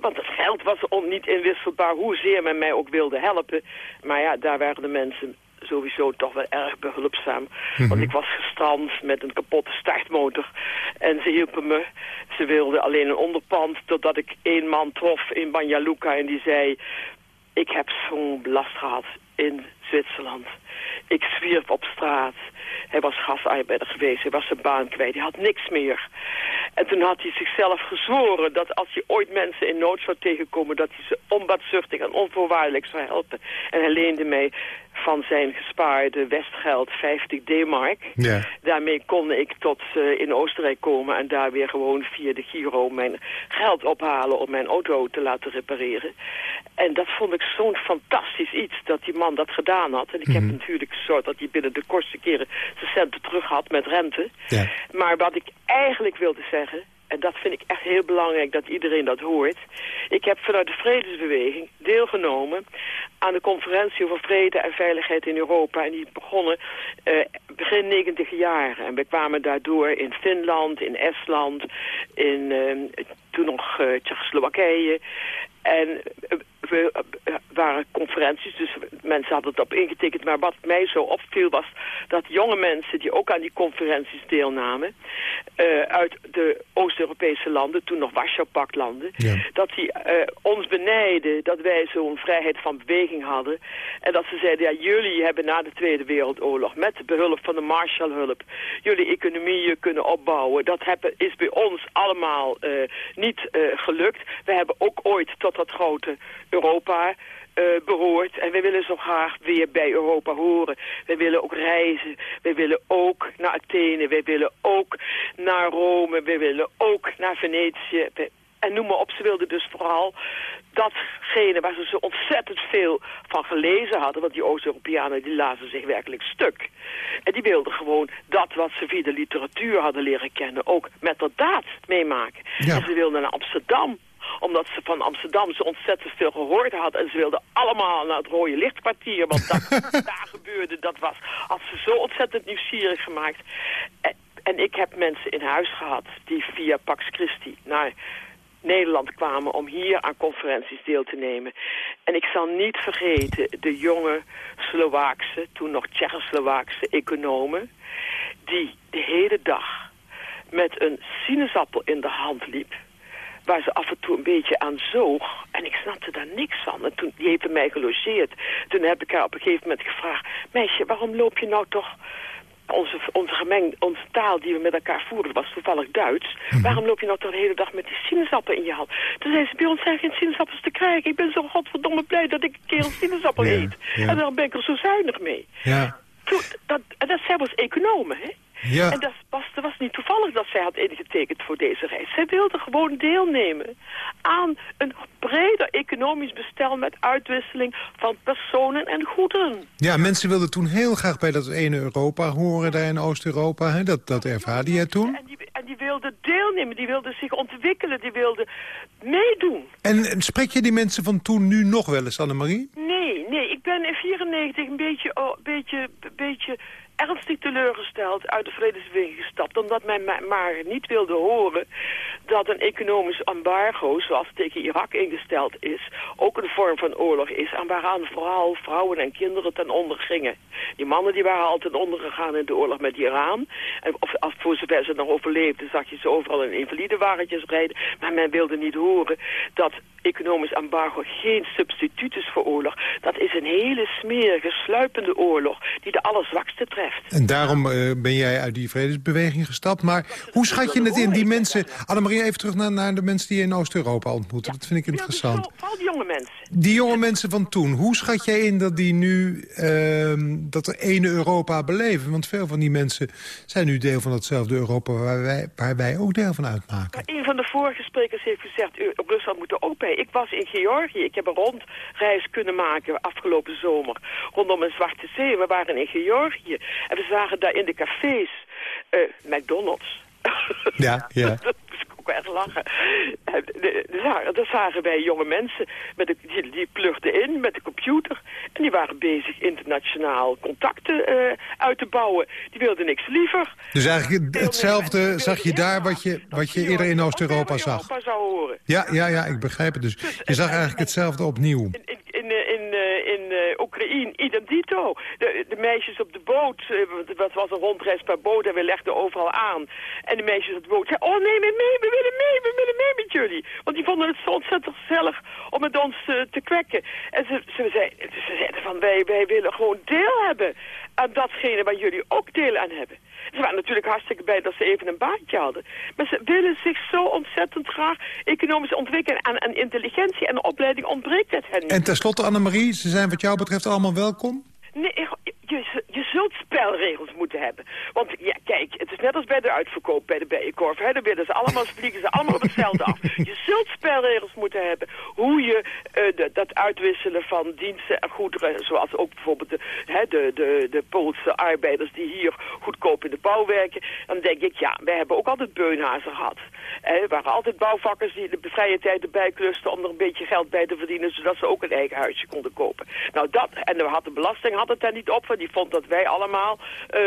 Speaker 10: Want het geld was niet inwisselbaar, hoezeer men mij ook wilde helpen. Maar ja, daar waren de mensen sowieso toch wel erg behulpzaam.
Speaker 11: Mhm.
Speaker 10: Want ik was gestrand met een kapotte startmotor. En ze hielpen me. Ze wilden alleen een onderpand. Totdat ik één man trof in Banja Luka en die zei... Ik heb zo'n belast gehad in Zwitserland. Ik zwierf op straat. Hij was gasarbeider geweest. Hij was zijn baan kwijt. Hij had niks meer. En toen had hij zichzelf gezworen dat als hij ooit mensen in nood zou tegenkomen... dat hij ze onbaatzuchtig en onvoorwaardelijk zou helpen. En hij leende mij van zijn gespaarde Westgeld 50 D-mark.
Speaker 3: Ja.
Speaker 10: Daarmee kon ik tot eh, in Oostenrijk komen en daar weer gewoon via de Giro mijn geld ophalen om mijn auto te laten repareren. En dat vond ik zo'n fantastisch iets dat die man dat gedaan had. En ik heb natuurlijk gezorgd dat hij binnen de kortste keren zijn centen terug had met rente.
Speaker 3: Ja.
Speaker 10: Maar wat ik eigenlijk wilde zeggen, en dat vind ik echt heel belangrijk dat iedereen dat hoort. Ik heb vanuit de Vredesbeweging deelgenomen aan de conferentie over vrede en veiligheid in Europa. En die begonnen eh, begin 90 jaren. En we kwamen daardoor in Finland, in Estland, in eh, toen nog eh, Tsjechoslowakije. En eh, we eh, waren conferenties, dus mensen hadden het op ingetekend. Maar wat mij zo opviel was dat jonge mensen die ook aan die conferenties deelnamen... eh, uit de Oost-Europese landen, toen nog Warschau-paktlanden... dat die eh, ons benijden dat wij zo'n vrijheid van beweging hadden. En dat ze zeiden, ja, jullie hebben na de Tweede Wereldoorlog... met de behulp van de Marshallhulp jullie economieën kunnen opbouwen. Dat hebben, is bij ons allemaal niet gelukt. We hebben ook ooit tot dat grote Europa eh, behoort. En wij willen zo graag weer bij Europa horen. Wij willen ook reizen. Wij willen ook naar Athene. Wij willen ook naar Rome. Wij willen ook naar Venetië. En noem maar op, ze wilden dus vooral datgene waar ze zo ontzettend veel van gelezen hadden. Want die Oost-Europeanen die lazen zich werkelijk stuk. En die wilden gewoon dat wat ze via de literatuur hadden leren kennen ook met de daad meemaken.
Speaker 3: Ja.
Speaker 10: En ze wilden naar Amsterdam omdat ze van Amsterdam zo ontzettend veel gehoord hadden. En ze wilden allemaal naar het rode lichtkwartier. Want dat daar gebeurde, dat was, had ze zo ontzettend nieuwsgierig gemaakt. En, en ik heb mensen in huis gehad die via Pax Christi naar Nederland kwamen om hier aan conferenties deel te nemen. En ik zal niet vergeten de jonge Slovaakse, toen nog Tsjechoslowaakse economen... die de hele dag met een sinaasappel in de hand liep waar ze af en toe een beetje aan zoog. En ik snapte daar niks van. En toen, die heeft bij mij gelogeerd. Toen heb ik haar op een gegeven moment gevraagd... meisje, waarom loop je nou toch... Onze, onze, gemengd, onze taal die we met elkaar voerden was toevallig Duits. Waarom loop je nou toch de hele dag met die sinaasappel in je hand? Toen zei ze, bij ons zijn geen sinaasappels te krijgen. Ik ben zo godverdomme blij dat ik een keer een sinaasappel
Speaker 3: Ja,
Speaker 10: eet.
Speaker 3: ja.
Speaker 10: En daar ben ik er zo zuinig mee.
Speaker 3: Ja.
Speaker 10: Toen, dat, en dat zij was economen, hè?
Speaker 3: Ja.
Speaker 10: En dat was, dat was niet toevallig dat zij had ingetekend voor deze reis. Zij wilde gewoon deelnemen aan een breder economisch bestel met uitwisseling van personen en goederen.
Speaker 3: Ja, mensen wilden toen heel graag bij dat ene Europa horen daar in Oost-Europa. Dat, dat ervaarde jij toen.
Speaker 10: En die, en die wilden deelnemen, die wilden zich ontwikkelen, die wilden meedoen.
Speaker 3: En, en spreek je die mensen van toen nu nog wel eens, Annemarie?
Speaker 10: Nee, nee, ik ben in 94 een beetje, oh, beetje, beetje ernstig teleurgesteld uit de vredesbeweging gestapt. Omdat men ma- maar niet wilde horen dat een economisch embargo, zoals tegen Irak ingesteld is, ook een vorm van oorlog is. En waaraan vooral vrouwen en kinderen ten onder gingen. Die mannen die waren al ten onder gegaan in de oorlog met Iran. En of, of voor zover ze nog overleefden, zag je ze overal in invalidewagentjes rijden. Maar men wilde niet horen dat economisch embargo geen substituut is voor oorlog. Dat is een hele smerige, sluipende oorlog die de allerzwakste treft.
Speaker 3: En daarom eh, ben jij uit die vredesbeweging gestapt. Maar hoe schat je het in, die mensen... Annemarie, even terug naar, naar de mensen die je in Oost-Europa ontmoette. Dat vind ik interessant.
Speaker 10: Vooral die jonge mensen.
Speaker 3: Die jonge mensen van toen, hoe schat jij in dat die nu ehm, dat er ene Europa beleven? Want veel van die mensen zijn nu deel van hetzelfde Europa waar wij, waar wij ook deel van uitmaken.
Speaker 10: Maar een van de vorige sprekers heeft gezegd, Rusland moet ook bij. Ik was in Georgië, ik heb een rondreis kunnen maken afgelopen zomer rondom een Zwarte Zee. We waren in Georgië en we zagen daar in de cafés eh, McDonald's.
Speaker 3: Ja, ja.
Speaker 10: dat ook erg lachen. Eh, daar zagen wij jonge mensen, met de, die, die plugden in met de computer. En die waren bezig internationaal contacten eh, uit te bouwen. Die wilden niks liever.
Speaker 3: Dus eigenlijk hetzelfde zag je daar wat je, wat je eerder in Oost-Europa zag.
Speaker 10: Europa zou horen.
Speaker 3: Ja, ja, ja, ik begrijp het. Dus je zag eigenlijk hetzelfde opnieuw.
Speaker 10: In, in, eh, in, eh, in eh, Oekraïne dito. De, de meisjes op de boot, het was een rondreis per boot en we legden overal aan. En de meisjes op de boot zeiden, oh me mee, we willen mee, we willen mee met jullie. Want die vonden het zo ontzettend gezellig om met ons te kwekken. En ze, ze, zeiden, ze zeiden van, wij, wij willen gewoon deel hebben aan datgene waar jullie ook deel aan hebben. Ze waren natuurlijk hartstikke blij dat ze even een baantje hadden. Maar ze willen zich zo ontzettend graag economisch ontwikkelen. En aan intelligentie en opleiding ontbreekt het hen niet.
Speaker 3: En tenslotte, Annemarie, ze zijn wat jou betreft allemaal welkom?
Speaker 10: Nee, je, je zult spelregels moeten hebben. Want ja, kijk, het is net als bij de uitverkoop bij de bijenkorf. Hè? Dan willen ze allemaal, vliegen ze allemaal op hetzelfde af. Je zult spelregels moeten hebben. Hoe je uh, de, dat uitwisselen van diensten en goederen... zoals ook bijvoorbeeld de, hè, de, de, de Poolse arbeiders die hier goedkoop in de bouw werken. Dan denk ik, ja, wij hebben ook altijd beunhazen gehad. Er waren altijd bouwvakkers die de vrije tijd erbij klusten... om er een beetje geld bij te verdienen... zodat ze ook een eigen huisje konden kopen. Nou, dat, en we hadden de belasting had het daar niet op... Want die vond dat wij allemaal uh,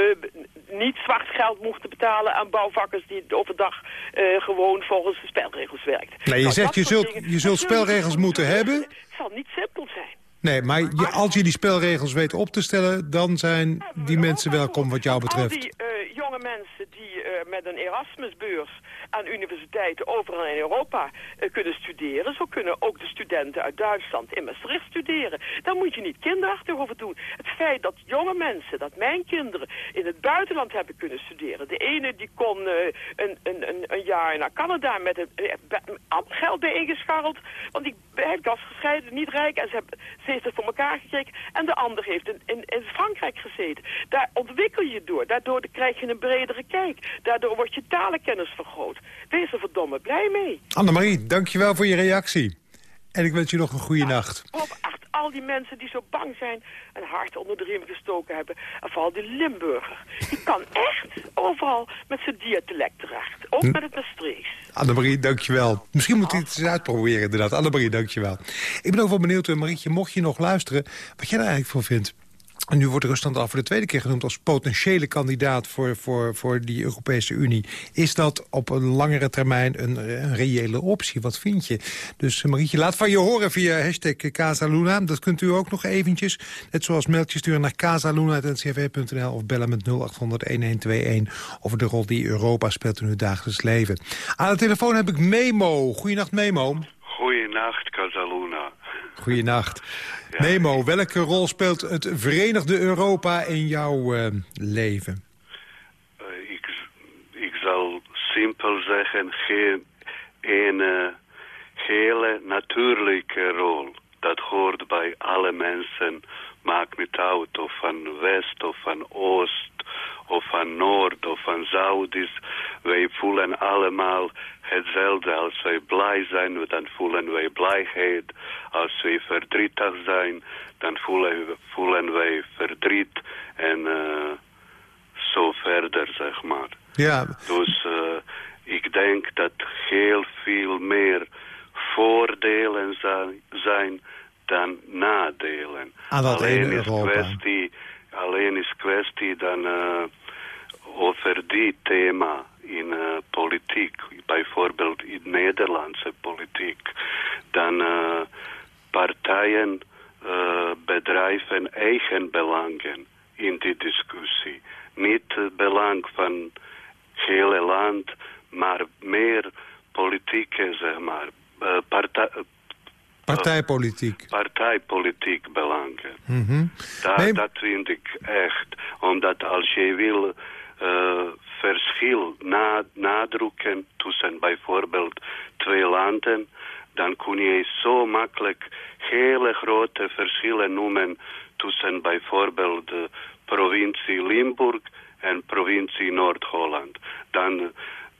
Speaker 10: niet zwart geld mochten betalen... aan bouwvakkers die overdag uh, gewoon volgens de spelregels werkten.
Speaker 3: Nee, je
Speaker 10: nou,
Speaker 3: zegt, je zult, dingen, je zult spelregels moeten hebben...
Speaker 10: Het zal niet simpel zijn.
Speaker 3: Nee, maar je, als je die spelregels weet op te stellen... dan zijn die mensen welkom wat jou betreft.
Speaker 10: Al die uh, jonge mensen die met een Erasmusbeurs aan universiteiten overal in Europa uh, kunnen studeren. Zo kunnen ook de studenten uit Duitsland in Maastricht studeren. Daar moet je niet kinderachtig over doen. Het feit dat jonge mensen, dat mijn kinderen in het buitenland hebben kunnen studeren. De ene die kon uh, een, een, een, een, jaar naar Canada met een, uh, geld bij ingescharreld. Want die heeft was gescheiden, niet rijk. En ze, hebben, ze heeft het voor elkaar gekregen. En de ander heeft in, in, in Frankrijk gezeten. Daar ontwikkel je door. Daardoor krijg je een bredere kijk. Daardoor wordt je talenkennis vergroot. Wees er verdomme blij mee.
Speaker 3: Annemarie, dankjewel voor je reactie. En ik wens je nog een goede nacht.
Speaker 10: Op echt al die mensen die zo bang zijn... een hart onder de riem gestoken hebben. En vooral die Limburger. Die kan echt overal met zijn dialect terecht. Ook met het Maastrichts.
Speaker 3: Annemarie, dankjewel. Misschien moet je het eens uitproberen inderdaad. Annemarie, dankjewel. Ik ben ook wel benieuwd, Marietje, mocht je nog luisteren... wat jij er eigenlijk van vindt. En nu wordt Rusland al voor de tweede keer genoemd als potentiële kandidaat voor, voor, voor die Europese Unie. Is dat op een langere termijn een, een reële optie? Wat vind je? Dus Marietje, laat van je horen via hashtag Casaluna. Dat kunt u ook nog eventjes. Net zoals mailtjes sturen naar casaluna.ncv.nl of bellen met 0800-1121 over de rol die Europa speelt in uw dagelijks leven. Aan de telefoon heb ik Memo. Goedenacht Memo.
Speaker 11: Goedenacht Casaluna.
Speaker 3: Goedenacht. Ja. Nemo, welke rol speelt het Verenigde Europa in jouw uh, leven?
Speaker 11: Uh, ik, ik zal simpel zeggen, geen een uh, hele natuurlijke rol. Dat hoort bij alle mensen. Maakt niet uit of van West of van Oost of van Noord of van Zuid is. Wij voelen allemaal hetzelfde. Als wij blij zijn, dan voelen wij blijheid. Als wij verdrietig zijn, dan voelen, voelen wij verdriet. En uh, zo verder, zeg maar.
Speaker 3: Ja.
Speaker 11: Dus uh, ik denk dat heel veel meer voordelen zijn, zijn dan nadelen.
Speaker 3: Aan dat
Speaker 11: alleen is
Speaker 3: Europa.
Speaker 11: kwestie, alleen is kwestie dan uh, over die thema in uh, politiek, bijvoorbeeld in Nederlandse politiek, dan uh, partijen bedrijven eigen belangen in die discussie. Niet het belang van het hele land, maar meer politieke, zeg maar,
Speaker 3: Partijpolitiek.
Speaker 11: Partijpolitiek belangen.
Speaker 3: Mm -hmm.
Speaker 11: dat, nee. dat vind ik echt. Omdat als je wil uh, verschil na, nadrukken tussen bijvoorbeeld twee landen, dan kun je zo makkelijk hele grote verschillen noemen tussen bijvoorbeeld de provincie Limburg en provincie Noord-Holland. Dan,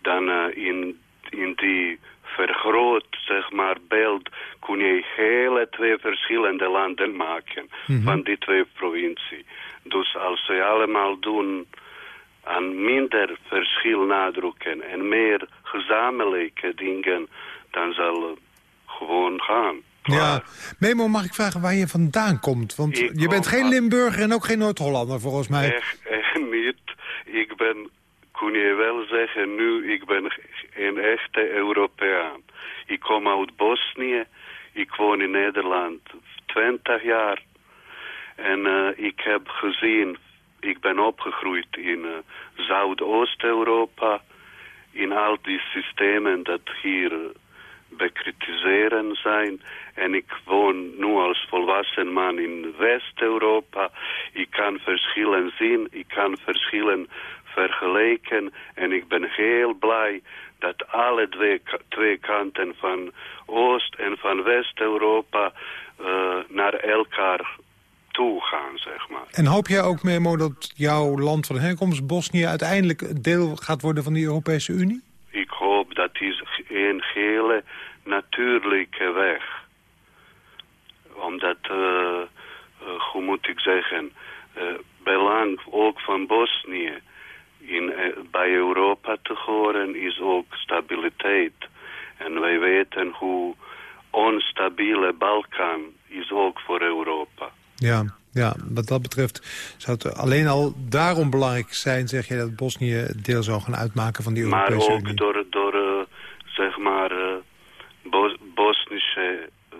Speaker 11: dan uh, in, in die vergroot, zeg maar, beeld kun je hele twee verschillende landen maken
Speaker 3: Mhm.
Speaker 11: mm -hmm. van die twee provincies. Dus als we allemaal doen aan minder verschil nadrukken en meer gezamenlijke dingen, dan zal het gewoon gaan.
Speaker 3: Ja, Memo, mag ik vragen waar je vandaan komt? Want
Speaker 11: Ik
Speaker 3: je bent geen Limburger en ook geen Noord-Hollander, volgens mij.
Speaker 11: Echt, echt niet. Ik ben, kun je wel zeggen nu, ik ben een echte Europeaan. Ik kom uit Bosnië. Ik woon in Nederland 20 jaar. En eh, ik heb gezien, ik ben opgegroeid in eh, Zuidoost-Europa, in al die systemen dat hier eh, bekritiseren zijn. En ik woon nu als volwassen man in West-Europa. Ik kan verschillen zien, ik kan verschillen vergelijken. En ik ben heel blij dat alle twee, twee kanten van Oost- en van West-Europa uh, naar elkaar toe gaan, zeg maar.
Speaker 3: En hoop jij ook, Memo, dat jouw land van herkomst, Bosnië... uiteindelijk deel gaat worden van die Europese Unie?
Speaker 11: Ik hoop dat is een hele natuurlijke weg. Omdat, uh, uh, hoe moet ik zeggen... belang ook van Bosnië in, bij Europa te horen is ook stabiliteit. En wij weten hoe onstabiele Balkan is ook voor Europa.
Speaker 3: Ja, ja, wat dat betreft zou het alleen al daarom belangrijk zijn, zeg je, dat Bosnië deel zou gaan uitmaken van die Europese
Speaker 11: Unie. Maar
Speaker 3: ook
Speaker 11: door, door uh, zeg maar, uh, Bos Bosnische uh,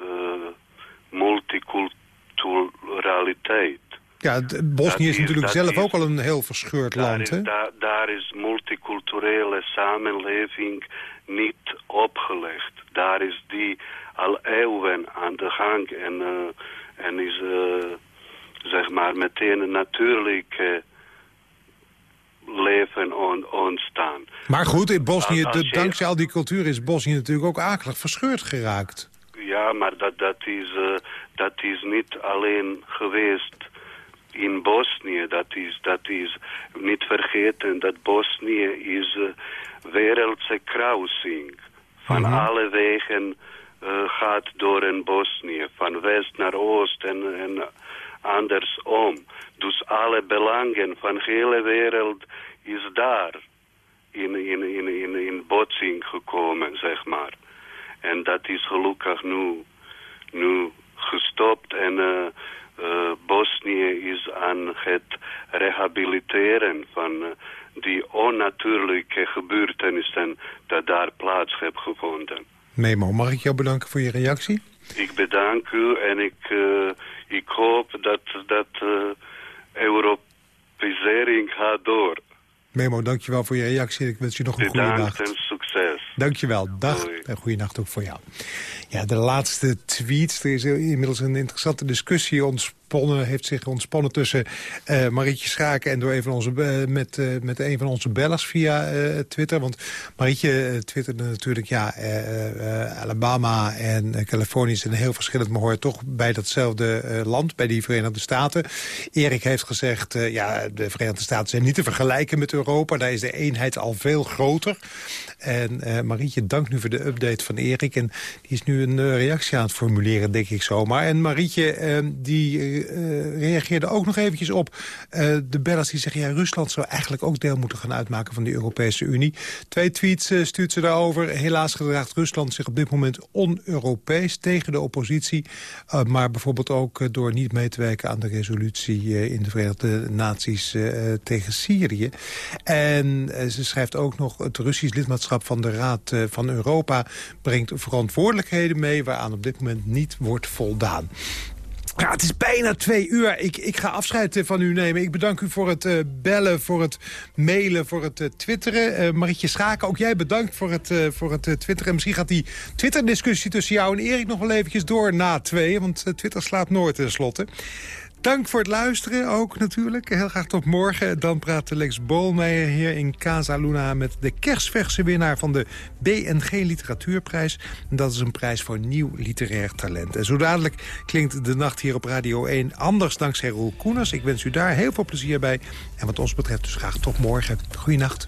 Speaker 11: multiculturaliteit.
Speaker 3: Ja, Bosnië is, is, natuurlijk zelf is, ook al een heel verscheurd land,
Speaker 11: is,
Speaker 3: hè?
Speaker 11: Daar, daar is multiculturele samenleving niet opgelegd. Daar is die al eeuwen aan de gang en, uh, en is, uh, zeg maar, meteen een natuurlijke leven on, ontstaan.
Speaker 3: Maar goed, in Bosnië,
Speaker 11: je-
Speaker 3: dankzij al die cultuur is Bosnië natuurlijk ook akelig verscheurd geraakt.
Speaker 11: Ja, maar dat, dat, is, uh, dat is niet alleen geweest in Bosnië. Dat is, dat is niet vergeten dat Bosnië is uh, wereldse kruising. Van
Speaker 3: Mhm.
Speaker 11: alle wegen uh, gaat door in Bosnië. Van west naar oost en, en andersom. Dus alle belangen van de hele wereld is daar in, in, in, in, in botsing gekomen, zeg maar. En dat is gelukkig nu, nu gestopt en uh, uh, Bosnië is aan het rehabiliteren van uh, die onnatuurlijke gebeurtenissen dat daar plaats hebben gevonden.
Speaker 3: Memo, mag ik jou bedanken voor je reactie?
Speaker 11: Ik bedank u en ik, ik hoop dat, dat uh, Europeisering gaat door.
Speaker 3: Memo, dankjewel voor je reactie. Ik wens je nog een goede nacht.
Speaker 11: en succes.
Speaker 3: Dankjewel. Dag en goede nacht ook voor jou. Ja, de laatste tweets. Er is inmiddels een interessante discussie ontsponnen, heeft zich ontsponnen tussen eh, Marietje Schaken en door een van onze, met, eh, met een van onze bellers via eh, Twitter. Want Marietje twitterde natuurlijk, ja, Alabama en Californië zijn heel verschillend, maar hoort toch bij datzelfde land, bij die Verenigde Staten. Erik heeft gezegd, ja, de Verenigde Staten zijn niet te vergelijken met Europa. Daar is de eenheid al veel groter. En Marietje, dank nu voor de update van Erik. En die is nu een reactie aan het formuleren, denk ik zomaar. En Marietje, die reageerde ook nog eventjes op eh, de bellers die zeggen... ja, Rusland zou eigenlijk ook deel moeten gaan uitmaken van de Europese Unie. Twee tweets eh, stuurt ze daarover. Helaas gedraagt Rusland zich op dit moment on-Europees tegen de oppositie. Eh, maar bijvoorbeeld ook eh, door niet mee te werken aan de resolutie eh, in de Verenigde Naties eh, tegen Syrië. En eh, ze schrijft ook nog het Russisch lidmaatschap van de Raad eh, van Europa brengt verantwoordelijkheden mee waaraan op dit moment niet wordt voldaan. Ja, het is bijna twee uur. Ik, ik ga afscheid eh, van u nemen. Ik bedank u voor het eh, bellen, voor het mailen, voor het eh, twitteren. Eh, Marietje Schaken, ook jij bedankt voor het, voor het twitteren. En misschien gaat die Twitter-discussie tussen jou en Erik nog wel eventjes door na twee. Want Twitter slaapt nooit tenslotte. Dank voor het luisteren ook natuurlijk. Heel graag tot morgen. Dan praat Lex Bolmeijer hier in Casa Luna... met de kerstverse winnaar van de BNG Literatuurprijs. Dat is een prijs voor nieuw literair talent. En zo dadelijk klinkt de nacht hier op Radio 1 anders dankzij Roel Koeners. Ik wens u daar heel veel plezier bij. En wat ons betreft dus graag tot morgen. Goeienacht.